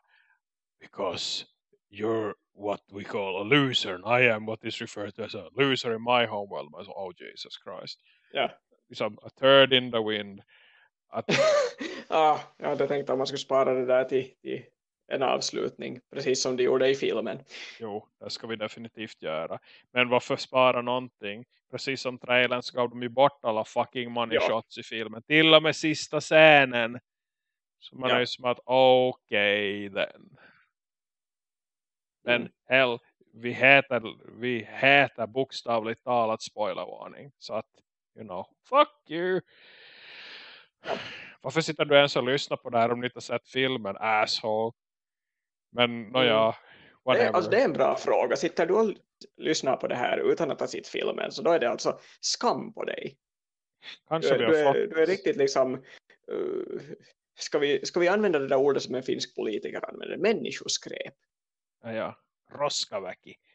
Because you're what we call a loser and I am what is referred to as a loser in my home world. Oh Jesus Christ. Ja. Liksom a third in the wind. Att... ah, jag hade tänkt att man skulle spara det där till, till en avslutning, precis som de gjorde i filmen. Jo, det ska vi definitivt göra. Men varför spara någonting? Precis som trailern så gav de ju bort alla fucking money ja. shots i filmen. Till och med sista scenen. Så man ja. är ju som att, okej okay, den. Men mm. hell, vi heter, vi heter bokstavligt talat spoilervarning. Så att, you know, fuck you. Varför sitter du ens och lyssnar på det här om du inte sett filmen, asshole? Men, nåja, Mm. Det, whatever. är- alltså, det är en bra fråga. Sitter du och lyssnar på det här utan att ha sett filmen så då är det alltså skam på dig. Kanske Du, du, är, du är riktigt liksom... Uh, ska, vi, ska vi använda det där ordet som en finsk politiker använder? Människoskräp. Ja, ja. Roskaväki.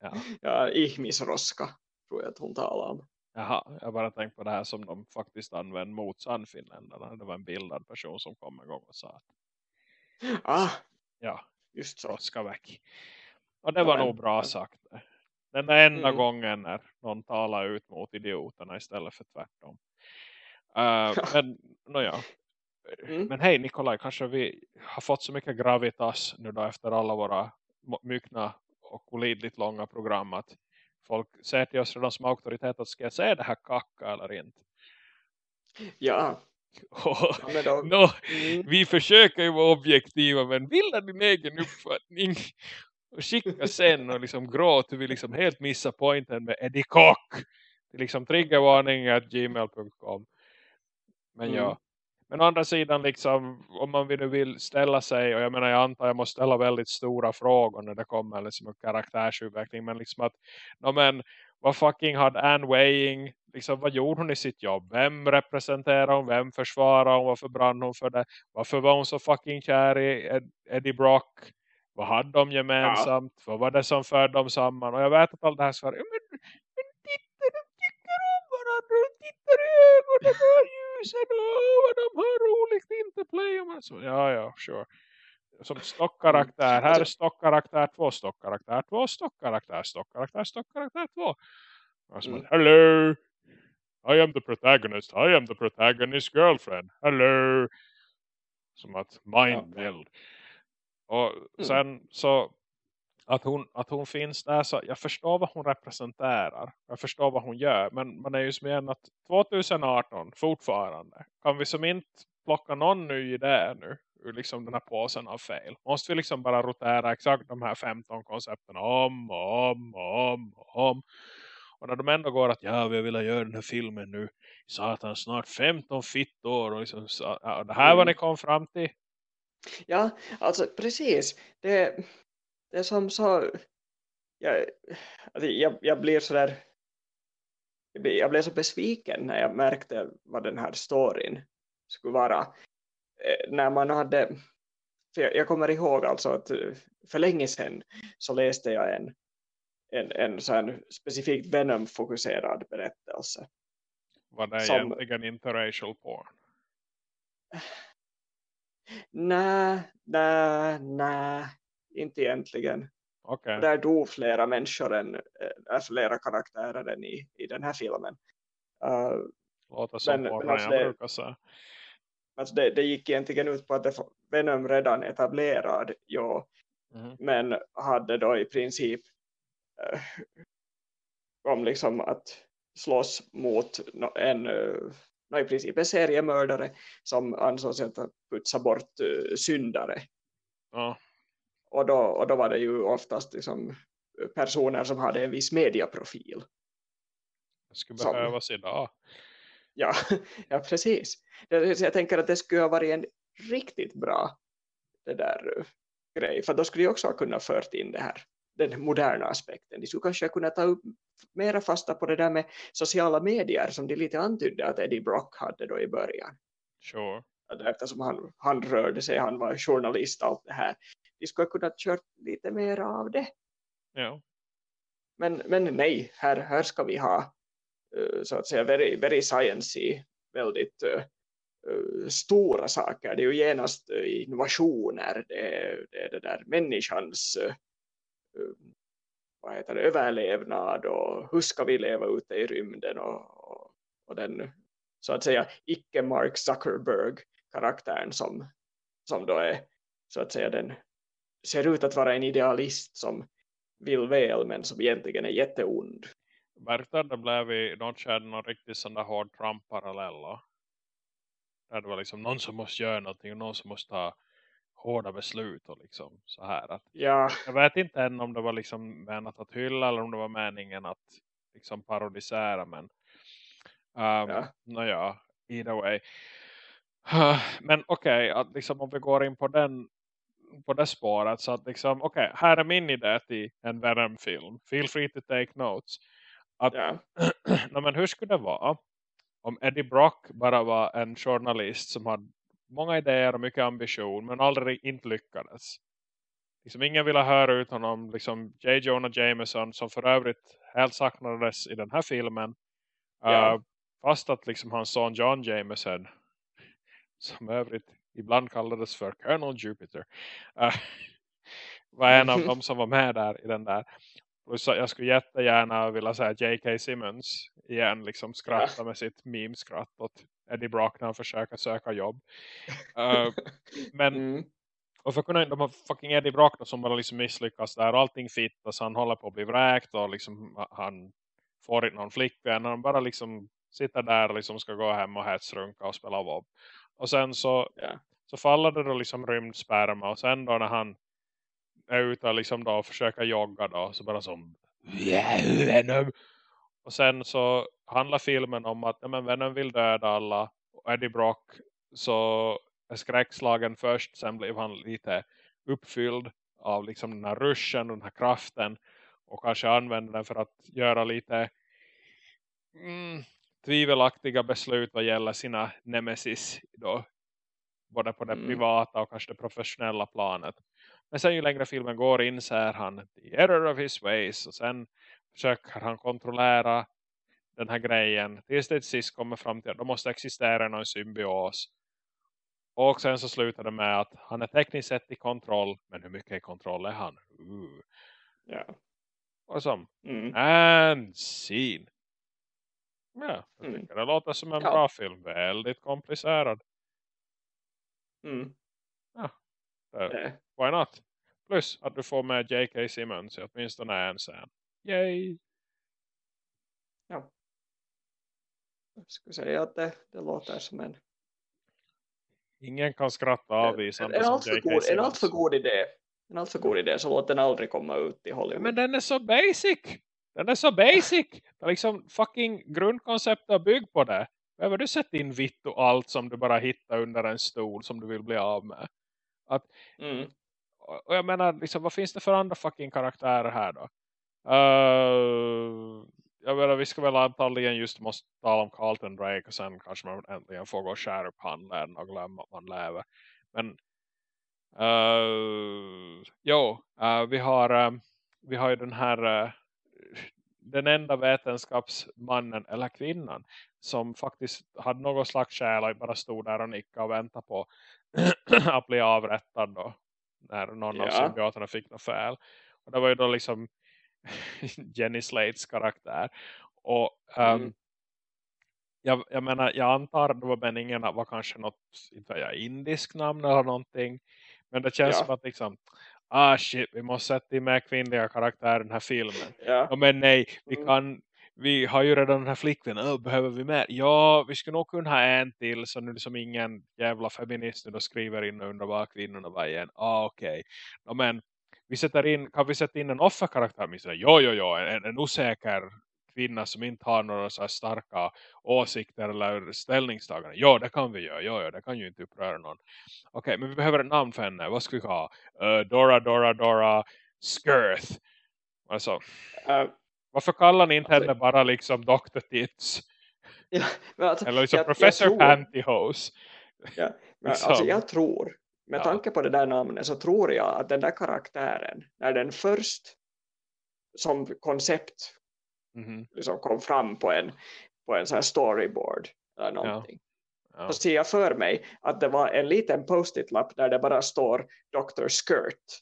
Ja. Ja, ihmisroska tror jag att hon talar om. Jaha, jag bara tänkt på det här som de faktiskt använde mot Sannfinländarna. Det var en bildad person som kom en gång och sa att Ah, ja, just så. Roskaväki. Och det var Ja, nog bra sagt. Den där enda Mm. gången när någon talar ut mot idioterna istället för tvärtom. Uh, men, nåja. Mm. Men hej Nikolaj, kanske vi har fått så mycket gravitas nu då efter alla våra myckna och olidligt långa program att folk säger till oss redan som auktoritet att ska jag säga det här kacka eller inte? Ja, Och, ja då, nå, mm, vi försöker ju vara objektiva men bilda din egen uppfattning? Och skicka sen och liksom gråt hur vi liksom helt missar poängen med Eddie Kock. Till liksom triggervarning at gmail.com men Mm. ja men å andra sidan liksom om man nu vill ställa sig och jag menar jag antar jag måste ställa väldigt stora frågor när det kommer liksom en karaktärsutveckling men liksom att no, men vad fucking hade Anne Weighing liksom vad gjorde hon i sitt jobb? Vem representerar hon, vem försvarar hon? Varför brann hon för det? Varför var hon så fucking kär i Ed, Eddie Brock? Vad hade de gemensamt? Vad var det som förde dem samman? Och jag vet att allt det här svarar men, men titta de tycker om varandra och tittar i ögonen och vad de har roligt interplay och man så, ja ja sure som stockkaraktär. Här är stockkaraktär 2, stockkaraktär 2, stockkaraktär, stockkaraktär, stockkaraktär 2. Och så Mm. hello! I am the protagonist. I am the protagonist's girlfriend. Hello! Som att mindmeld. Och sen så att hon, att hon finns där så jag förstår vad hon representerar. Jag förstår vad hon gör. Men man är ju som igen att 2018 fortfarande kan vi som inte plocka någon ny idé nu ur liksom den här påsen av fel. Måste vi liksom bara rotera exakt de här 15 koncepten om och om och om och om. Och när de ändå går att ja, vi vill göra den här filmen nu satan snart 15 fitt år och liksom, ja, det här var Mm. ni kom fram till. ja, alltså precis. Det, det är som så... Jag, alltså, jag, jag blir så där... Jag blev, jag blev så besviken när jag märkte vad den här storyn skulle vara. Eh, när man hade... För jag, jag kommer ihåg alltså att eh, för länge sedan så läste jag en, en, en sån specifikt Venom-fokuserad berättelse. Var det Som- egentligen interracial porn? Nej, nej, nej, inte egentligen. Och där dog flera människor, än, äh, flera karaktärer än i, i den här filmen. Uh, Låter som Men- men alltså det- brukar säga. alltså det, det gick egentligen ut på att det, Venom redan etablerad, ja, Mhm. men hade då i princip uh, om liksom att slåss mot en, no, i princip en seriemördare som ansågs att putsa bort uh, syndare. Ja, Och då, och då var det ju oftast liksom personer som hade en viss mediaprofil. det skulle Som- behövas idag. Ja, ja precis. Jag tänker att det skulle ha varit en riktigt bra det där uh, grej. För då skulle jag också ha kunnat fört in det här, den moderna aspekten. De skulle kanske kunna ta upp mera fasta på det där med sociala medier som de lite antydde att Eddie Brock hade då i början. Sure. Eftersom han, han rörde sig, han var journalist och allt det här. De skulle ha kunnat kört lite mer av det. Ja. Men, men nej, här, här ska vi ha eh, så att säga very, very sciencey, väldigt eh, stora saker. Det är ju genast innovationer, det är, det är det där människans eh, vad heter det, överlevnad och hur ska vi leva ute i rymden och, och, och den så att säga icke Mark Zuckerberg karaktären som, som då är så att säga den ser ut att vara en idealist som vill väl men som egentligen är jätteond. Att det blev i något skede någon riktigt sån där hård Trump-parallell. Där det var liksom någon som måste göra någonting och någon som måste ta hårda beslut och liksom så här. Att, Ja, jag vet inte än om det var liksom menat att hylla eller om det var meningen att liksom parodisera men um, Ja. naja, either way men okej, att liksom om vi går in på den på det spåret så att liksom, okej, här är min idé till en Venom-film. Feel free to take notes. Att, Ja. no, men hur skulle det vara om Eddie Brock bara var en journalist som hade många idéer och mycket ambition men aldrig inte lyckades. Liksom ingen ville höra ut honom. Liksom J. Jonah Jameson som för övrigt helt saknades i den här filmen. Ja. Uh, fast att liksom hans son John Jameson som övrigt ibland kallades för Colonel Jupiter uh, var en av dem som var med där i den där. Plus jag skulle jättegärna vilja säga J.K. Simmons igen liksom skratta med sitt meme-skratt åt Eddie Brock när han försöker söka jobb. Uh, men Mm. och för att kunna de har fucking Eddie Brock då, som bara liksom misslyckas där och allting fitt och så han håller på att bli vräkt och liksom han får inte någon flickvän han bara liksom sitter där och liksom ska gå hem och hetsrunka och spela WoW. Och sen så, Ja. så faller det då liksom rymdsperma och sen då när han är ute och liksom då försöker jogga då så bara som Venom. Och sen så handlar filmen om att ja, men Venom vill döda alla och Eddie Brock så är skräckslagen först. Sen blev han lite uppfylld av liksom den här ruschen och den här kraften. Och kanske använder den för att göra lite mm, tvivelaktiga beslut vad gäller sina nemesis då. Både på det Mm. privata och kanske det professionella planet. Men sen ju längre filmen går inser han the error of his ways. Och sen försöker han kontrollera den här grejen. Tills det till sist kommer fram till att de måste existera någon symbios. Och sen så slutar det med att han är tekniskt sett i kontroll. Men hur mycket i kontroll är han? Ja. Och som, Mm. and scene. Ja, jag Mm. tycker det låter som en Ja. bra film. Väldigt komplicerad. Mm. Eh, Eh, Why not? Plus att du får med J.K. Simmons i åtminstone en scen. Yay! Jag skulle säga att det, det låter som en, Ingen kan skratta en, avvisande en, som alltför J.K. god, en Simmons. alltör god idé. En alltför god idé så låt den aldrig komma ut i Hollywood. Men den är så basic. Den är så basic. Det är liksom fucking grundkonceptet byggt på det. Behöver du sätta in vitt och allt som du bara hittar under en stol som du vill bli av med? Mm. Och jag menar, liksom, vad finns det för andra fucking karaktärer här då? Uh, jag menar, vi ska väl antagligen just måste tala om Carlton Drake och sen kanske man äntligen får gå och skära upp handleden och glömma att man lever. Men uh, jo, uh, vi har uh, vi har ju den här den enda vetenskapsmannen eller kvinnan som faktiskt hade någon slags själ och bara stod där och nickade och väntade på att bli avrättad då. När någon av Ja. symbioterna fick något fel. Och det var ju då liksom Jenny Slates karaktär. Och um, Mm. jag, jag menar, jag antar att det var meningen var kanske något inte jag, indisk namn eller någonting. Men det känns Ja. som att liksom, ah shit, vi måste sätta in med kvinnliga karaktärer i den här filmen. Ja. Ja, men nej, vi Mm. kan vi har ju redan den här flickvännen, Åh, behöver vi mer? Ja, vi skulle nog kunna ha en till så nu är det som ingen jävla feminist nu skriver in och undrar vad kvinnorna var igen. Ah, okej. Ja, men vi sätter in, kan vi sätta in en offerkaraktär? Jo, jo, jo, en, en osäker kvinna som inte har några så starka åsikter eller ställningstaganden. Ja, det kan vi göra. Ja, ja, det kan ju inte uppröra någon. Okej, men vi behöver ett namn för henne. Vad ska vi ha? Eh, Dora, Dora, Dora, Skirth. Alltså, Eh, varför kallar ni inte Alltså- henne bara liksom Dr. Tits? ja, alltså, Eller liksom jag- jag Professor tror- Pantyhose? Ja, men Liksom. alltså jag tror, med Ja. tanke på det där namnet så tror jag att den där karaktären, när den först som koncept Mhm, liksom kom fram på en, på en sån här storyboard eller någonting. ja. Så ser jag för mig att det var en liten post-it-lapp där det bara står Dr. Skirt.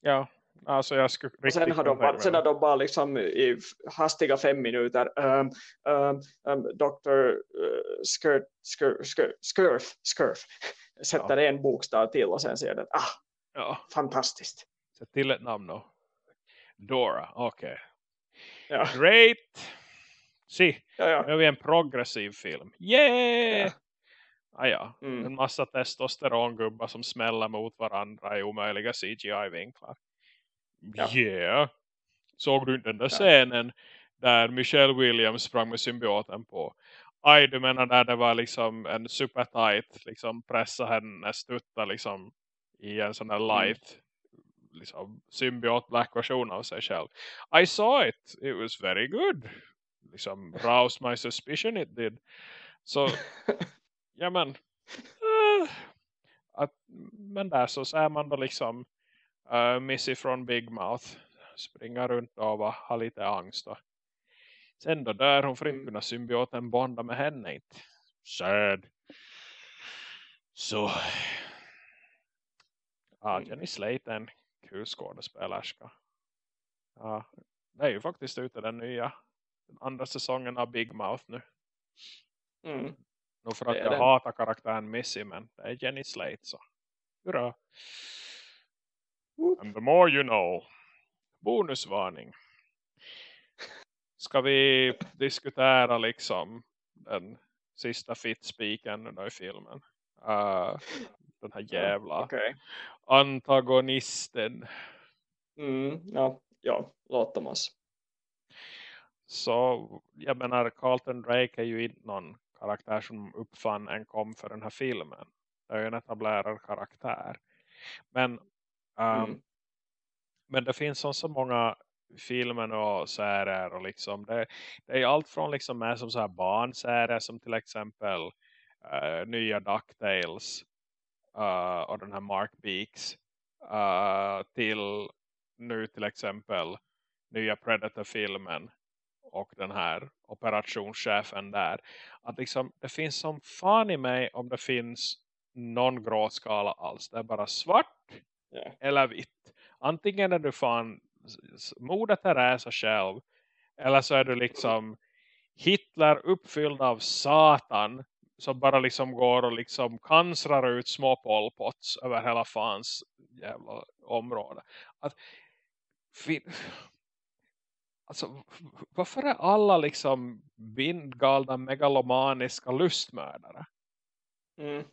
ja, alltså jag skulle Och sen har, de bara, sen har de bara liksom i hastiga fem minuter um, um, um, Dr. Uh, Skirt, Skirt, Skirt, Skirf, Skirf sätter en bokstav till och sen säger det ah, Ja, fantastiskt. sätt till ett namn då. Dora, okej. Ja, Great! Se, ja, ja. nu har vi en progressiv film. Ja. Ah, ja. Mm. En massa testosterongubbar som smäller mot varandra i omöjliga CGI-vinklar. Ja. Yeah! Såg du den där scenen där Michelle Williams sprang med symbioten på. Aj, du menar där det var liksom en super tight liksom pressa hennes stutta liksom i en sån här mm. light. Liksom symbiot black version av sig själv. I saw it. It was very good. Liksom roused my suspicion it did. Så ja men att, men där så ser man då liksom uh, Missy från Big Mouth springa runt och ha lite angst och sen då dör hon för att mm. kunna symbioten bonda med henne inte. Sad. Så ja, mm. Jenny Slate är en kul skådespelerska. Ja, det är ju faktiskt ute den nya den andra säsongen av Big Mouth nu. Mm. Nog för att jag den. hatar karaktären Missy men det är Jenny Slate så. Hurra. And the more you know. Bonusvarning. Ska vi diskutera liksom den sista fitspiken i filmen? Uh, den här jävla okay. Antagonisten. Mm, ja, ja, låt oss. Så jag menar Carlton Drake är ju inte någon karaktär som uppfann en kom för den här filmen. Det är ju en etablerad karaktär. Men, um, mm. men det finns så, så många filmer och serier och liksom det, det är allt från liksom med som så här barnserier som till exempel uh, nya DuckTales uh, och den här Mark Beaks uh, till nu till exempel nya Predator-filmen och den här operationschefen där. Att liksom, det finns som fan i mig om det finns någon gråskala alls. Det är bara svart yeah. eller vitt. Antingen är du fan Moder Teresa själv eller så är du liksom Hitler uppfylld av Satan som bara liksom går och liksom kansrar ut små polpots över hela fans jävla område. Att, Alltså, varför är alla liksom vindgalna megalomaniska lustmördare? Mm.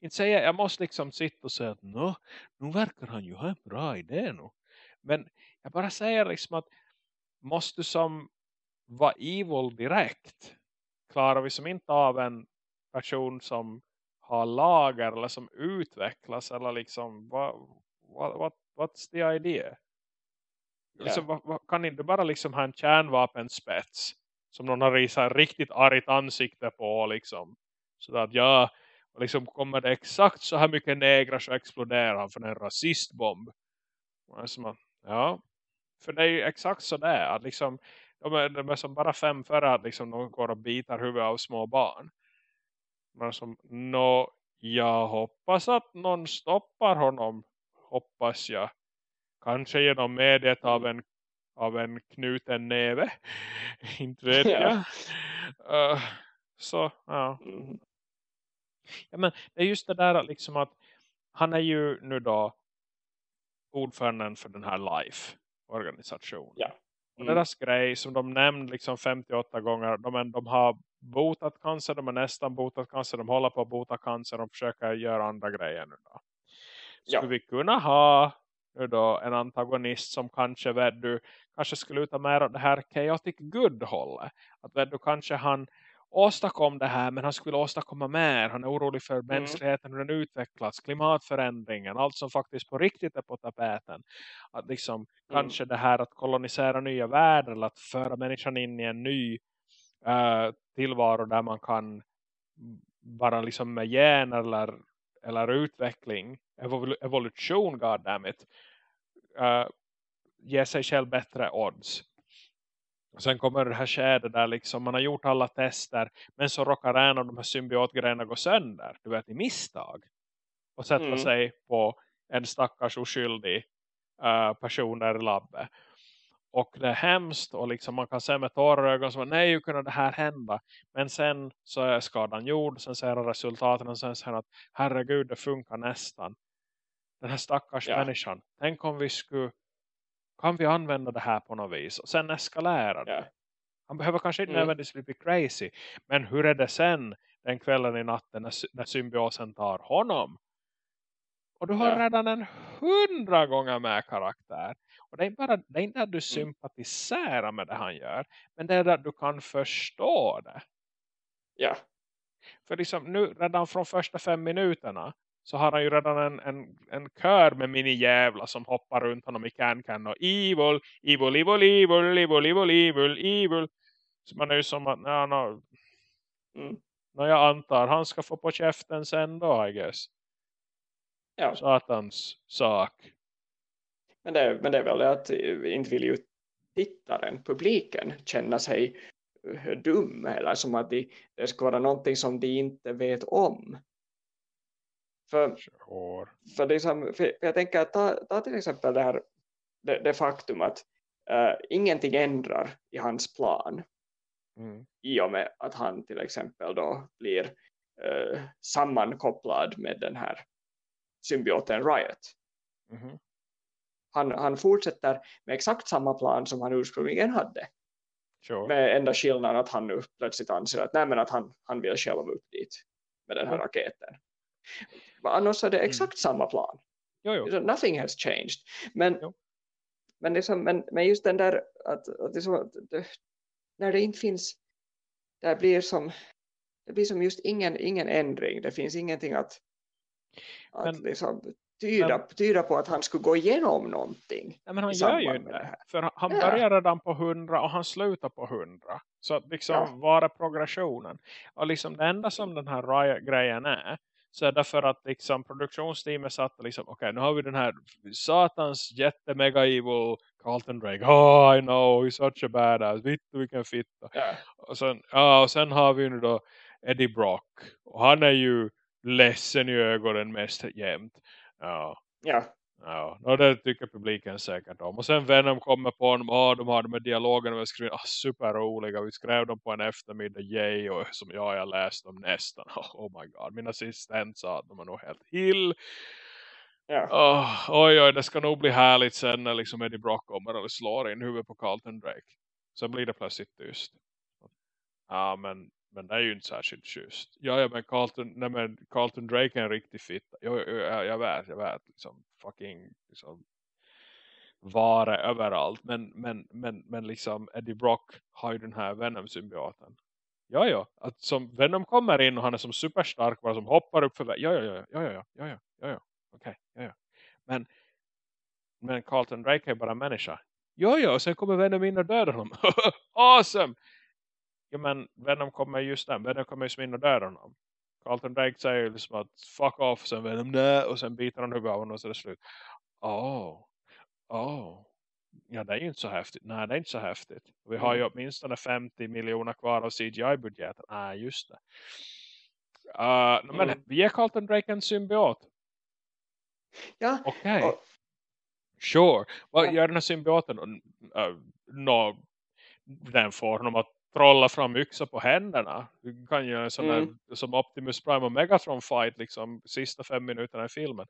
Inte säga, jag måste liksom sitta och säga att nu verkar han ju ha en bra idé nu. Men jag bara säger liksom att måste du som vara evil direkt klarar vi som inte av en person som har lager eller som utvecklas eller liksom what, what, what's the idea? Liksom, va, va, kan inte bara liksom ha en kärnvapenspets som någon har risat riktigt argt ansikte på liksom. Så att ja, liksom kommer det exakt så här mycket negrar så exploderar han för en rasistbomb. Alltså, ja, för det är ju exakt så där. Att liksom, de, är, de är som bara fem för att liksom, de går och bitar huvudet av små barn. Men som, no, jag hoppas att någon stoppar honom. Hoppas jag. Kanske genom mediet av en, av en knuten näve. Inte vet jag. Uh, så, ja. Mm. ja. Men det är just det där liksom att han är ju nu då ordföranden för den här LIFE-organisationen. Ja. Mm. Och deras grej som de nämnde liksom 58 gånger, de, de har botat cancer, de har nästan botat cancer, de håller på att bota cancer, de försöker göra andra grejer nu då. Skulle ja. vi kunna ha nu då en antagonist som kanske vet du kanske skulle uta mer åt det här chaotic good hållet. Att vet du kanske han åstadkom det här men han skulle åstadkomma mer. Han är orolig för mm. mänskligheten, hur den utvecklas, klimatförändringen, allt som faktiskt på riktigt är på tapeten. Att liksom mm. kanske det här att kolonisera nya världar eller att föra människan in i en ny uh, tillvaro där man kan bara liksom med gen eller, eller utveckling evolution, goddammit, uh, ge sig själv bättre odds. Och sen kommer det här skedet där liksom man har gjort alla tester men så råkar en av de här symbiotgrejerna gå sönder, du vet i misstag. Och sätta mm. sig på en stackars oskyldig uh, person där i labbet. Och det är hemskt och liksom man kan se med torra ögon som nej hur kunde det här hända. Men sen så är skadan gjord, sen ser resultaten och sen säger att herregud det funkar nästan den här stackars ja. människan. Tänk om vi skulle kan vi använda det här på något vis och sen eskalera det. Ja. Han behöver kanske inte mm. nödvändigtvis bli crazy. Men hur är det sen den kvällen i natten när, när symbiosen tar honom? Och du har ja. redan en hundra gånger mer karaktär. Och det är, bara, det är inte att du Mm. sympatiserar med det han gör. Men det är att du kan förstå det. Ja, För liksom nu redan från första fem minuterna så har han ju redan en, en, en kör med mini-jävla som hoppar runt honom i can-can och evil, evil, evil, evil, evil, evil, evil, evil. Så man är ju som att, ja, no, mm. no, jag antar han ska få på käften sen då, I guess. ja. Satans sak. Men, det, men det är väl det att eh, inte vill ju tittaren, publiken, känna sig eh, dum eller som att de, det ska vara någonting som de inte vet om. För för, liksom, för jag tänker att ta, ta till exempel det här det, det faktum att uh, ingenting ändrar i hans plan Mm. i och med att han till exempel då blir uh, sammankopplad med den här symbioten Riot. Mhm. Han, han fortsätter med exakt samma plan som han ursprungligen hade. Sure. Med enda skillnaden att han nu plötsligt anser att, nej, att han, han vill själv upp dit med den här Mm. raketen. Men Annars är det exakt samma plan. Jo, jo. Så Nothing has changed. Men, Jo. men, liksom, men, men just den där att, att det är som att det, när det inte finns det blir som det blir som just ingen, ingen ändring. Det finns ingenting att, att Men- liksom tyda, tyda på att han skulle gå igenom någonting. Nej, men han gör ju det det. För han- Ja. börjar redan på 100 och han slutar på 100. Så liksom, Ja. var är progressionen? Och liksom det enda som den här Riot-grejen är så är därför att liksom produktionsteamet satt och liksom, okej nu har vi den här satans jättemega evil Carlton Drake. Oh I know, he's such a badass. Vittu vilken fitta. Ja, Och sen, ja, och sen har vi nu då Eddie Brock. Och han är ju ledsen i ögonen mest jämt. Ja, ja, Ja, och det tycker publiken säkert om. Och sen Venom kommer på honom. Åh, de har de här dialogerna vi skrev. Ah, superroliga. Vi skrev dem på en eftermiddag. Yay. Och som jag, jag läste dem nästan. Oh my god. Min assistent sa att de var nog helt hill. ja, Oh, oj, oj. Det ska nog bli härligt sen när liksom Eddie Brock kommer och slår in huvudet på Carlton Drake. Sen blir det plötsligt tyst. Ja, men, men det är ju inte särskilt schysst. Ja, ja men Carlton, nej, men Carlton Drake är en riktig fitta. Jag, jag, jag vet, jag vet. Liksom, fucking liksom, vara överallt. Men, men, men, men liksom Eddie Brock har ju den här Venom-symbioten. Ja, ja. Att som Venom kommer in och han är som superstark. Bara som hoppar upp för vä- Ja, ja, ja, ja, ja, ja, ja, ja, ja. Okej, ja, ja. Men, men Carlton Drake är bara människa. Ja, ja, och sen kommer Venom in och dödar honom. awesome! Ja, men Venom kommer just där. Venom kommer ju in och dödar honom. Carlton Drake säger ju liksom att fuck off. Sen Venom nej. Och sen biter han huvudet av honom och så är det slut. Åh. Åh. Ja, det är ju inte så häftigt. Nej, det är inte så häftigt. Vi har ju Mm. åtminstone 50 miljoner kvar av CGI-budgeten. Nej, just det. Uh, men Mm. vi är Carlton Drake en symbiot. ja. Okej. Och- Sure. Vad Ja. gör den här symbioten? Uh, no, den får honom att trolla fram yxa på händerna. Du kan göra en sån där Mm. som Optimus Prime och Megatron fight liksom sista fem minuterna i filmen.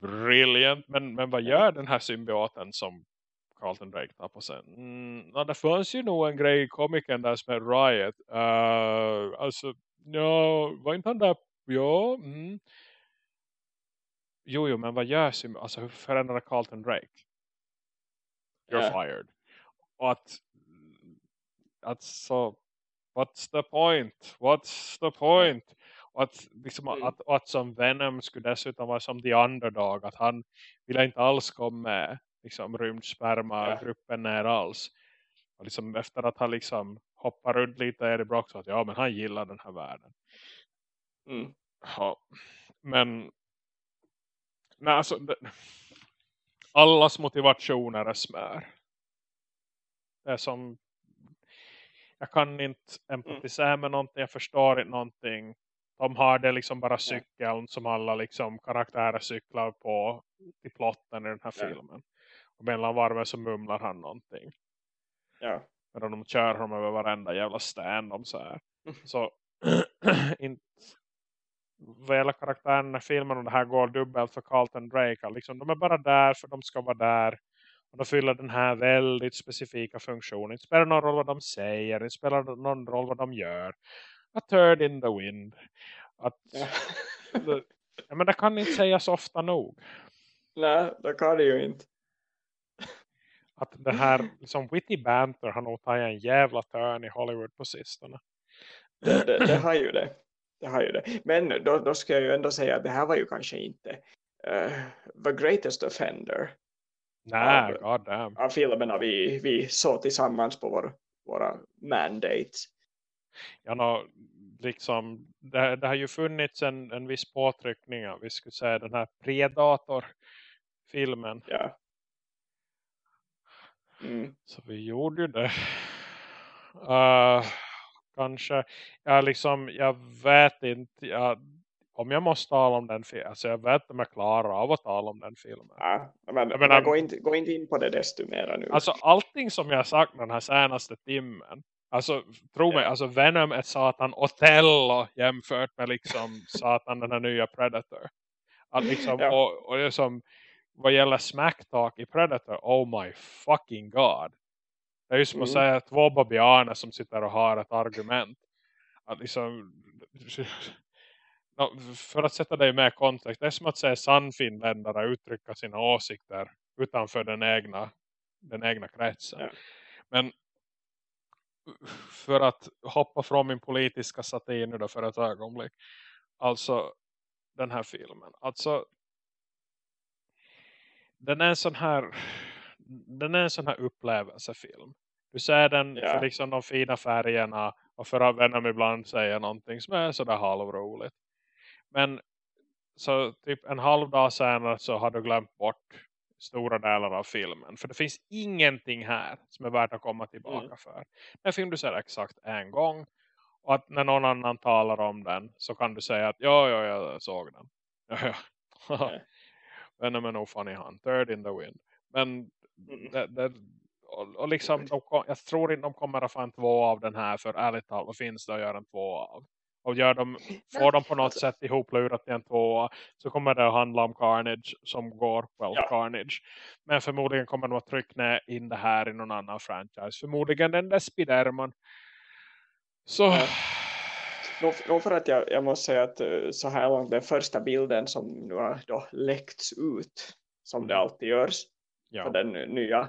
Brilliant. Men, men vad gör den här symbioten som Carlton Drake tar på sen? Mm, ja, det fanns ju nog en grej i komikern där som är Riot. Uh, alltså, ja, var inte han där? Ja, mm. Jo, jo, men vad gör symbi- Alltså hur förändrar Carlton Drake? You're Ja. fired. Och att, att så, what's the point? What's the point? Och att, liksom, Mm. att, att som Venom skulle dessutom vara som the underdog. Att han vill inte alls komma med liksom, rymdsperma-gruppen ner alls. Och liksom, efter att han liksom hoppar runt lite i Eddie Brock så att ja, men han gillar den här världen. Mm. Ja, men nej, alltså, det, allas motivationer är smör. Det är som jag kan inte empatisera med någonting, jag förstår inte någonting. De har det liksom bara cykeln som alla liksom karaktärer cyklar på i plotten i den här filmen. Och mellan varven så mumlar han någonting. Ja. Medan de kör honom över varenda jävla stand om så här. Mm. Så inte vad gäller karaktären i filmen och det här går dubbelt för Carlton Drake. Liksom, de är bara där för de ska vara där. Och de fyller den här väldigt specifika funktionen. Det spelar någon roll vad de säger. Det spelar någon roll vad de gör. A third in the wind. Att, Ja. Ja, men det kan inte sägas ofta nog. Nej, det kan det ju inte. Att det här liksom witty banter har nog tagit en jävla törn i Hollywood på sistone. Det, det, det, har ju det. det har ju det. Men då, då ska jag ju ändå säga att det här var ju kanske inte uh, the greatest offender. Nej, av, god damn. av filmerna vi, vi såg tillsammans på vår, våra mandates. Ja, no, liksom, det, det, har ju funnits en, en viss påtryckning vi skulle säga den här Predator-filmen. Ja. Mm. Så vi gjorde ju det. Uh, kanske, jag liksom, jag vet inte, jag, om jag måste tala om den filmen, alltså jag vet att jag klarar av att tala om den filmen. Ja, men, menar, gå, inte, gå inte in på det desto mer nu. Alltså allting som jag har sagt den här senaste timmen, alltså tro mig, alltså Venom är satan Othello jämfört med liksom satan den här nya Predator. Att liksom, ja. och, och liksom, vad gäller smacktalk i Predator, oh my fucking god. Det är ju som mm. att säga två babianer som sitter och har ett argument. Att liksom, för att sätta i mer kontext, det är som att säga sannfinländare uttrycka sina åsikter utanför den egna, den egna kretsen. Ja. Men för att hoppa från min politiska satir nu då för ett ögonblick. Alltså den här filmen. Alltså den är en sån här den är en sån här upplevelsefilm. Du ser den ja. för liksom de fina färgerna och för att vänner ibland säger någonting som är sådär halvroligt. Men så typ en halv dag senare så har du glömt bort stora delar av filmen. För det finns ingenting här som är värt att komma tillbaka mm. för. Den film du ser exakt en gång. Och att när någon annan talar om den så kan du säga att ja, ja, jag såg den. Ja, ja. Venom är nog funny han. Third in the wind. Men mm. det, det, och, och liksom, de, jag tror inte de kommer att få en två av den här. För ärligt talat, vad finns det att göra en två av? Och gör de, får de på något sätt ihoplurat i en tvåa så kommer det att handla om Carnage som går, well, ja. Carnage. Men förmodligen kommer de att trycka in det här i någon annan franchise. Förmodligen den där Spiderman. Så... Ja. Nog för att jag, jag måste säga att eh, så här långt den första bilden som nu har då läckts ut som det mm. alltid görs ja. för den nya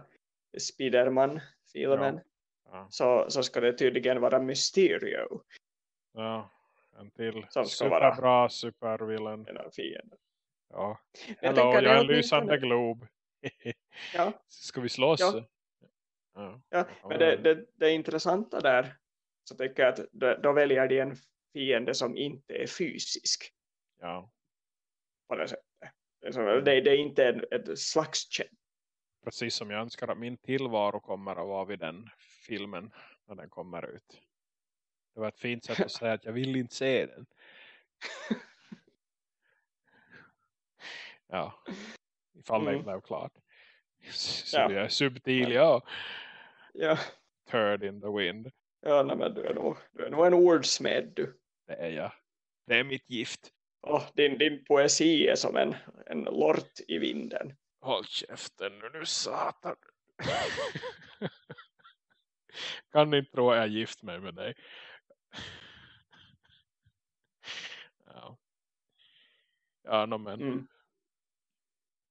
Spiderman-filmen ja. ja. så, så ska det tydligen vara Mysterio. Ja, en till som ska superbra vara supervillain. Ja. Hello, jag, jag är en lysande glob. ja. Ska vi slåss? Ja. Ja. ja. men det, det, det intressanta där så tycker jag att då, väljer de en fiende som inte är fysisk. Ja. På det sättet. Det det, det är inte en, ett slags känd. Precis som jag önskar att min tillvaro kommer att vara vid den filmen när den kommer ut. Det var ett fint sätt att säga att jag vill inte se den. ja. Ifall mm. det blev klart. Så ja. jag är subtil, ja. Ja. Turd in the wind. Ja, nej, men du är, nog, du är nog en ordsmed du. Det är jag. Det är mitt gift. Oh, din, din poesi är som en, en lort i vinden. Håll käften nu, nu satan. kan inte tro att jag gift mig med dig. ja. Ja, no, men. Mm.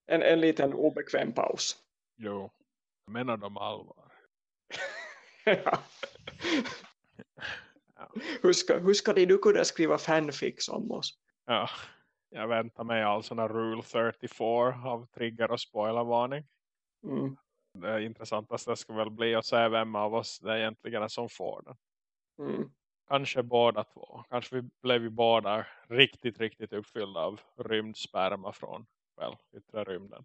En, en liten obekväm paus. Jo, menar de allvar. ja. ja. Hur, ska, hur ska du kunna skriva fanfics om oss? Ja, jag väntar mig alltså när Rule 34 av trigger och spoilervarning. Mm. Det intressantaste ska väl bli att se vem av oss det egentligen är som får den. Mm. Kanske båda två. Kanske vi blev ju båda riktigt, riktigt uppfyllda av rymdsperma från väl, yttre rymden.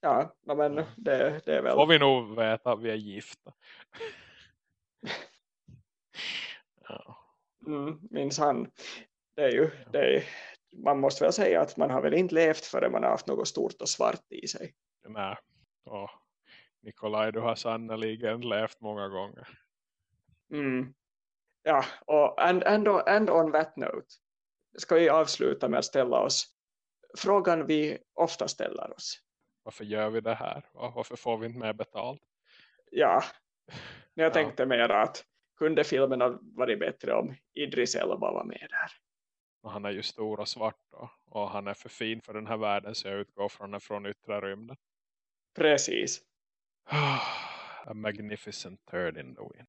Ja, men det, det är väl... Får vi nog veta att vi är gifta. ja. Mm, minns han. Det är ju, det är, man måste väl säga att man har väl inte levt förrän man har haft något stort och svart i sig. Nej, och Nikolaj du har sannoliken levt många gånger. Mm ja, och ändå and, on that note ska vi avsluta med att ställa oss frågan vi ofta ställer oss. Varför gör vi det här? Varför får vi inte mer betalt? Ja, jag ja. tänkte mer att kunde filmen ha varit bättre om Idris Elba var med där? Och han är ju stor och svart då. och han är för fin för den här världen så jag utgår från den från yttre rymden. Precis. A magnificent third in the wind.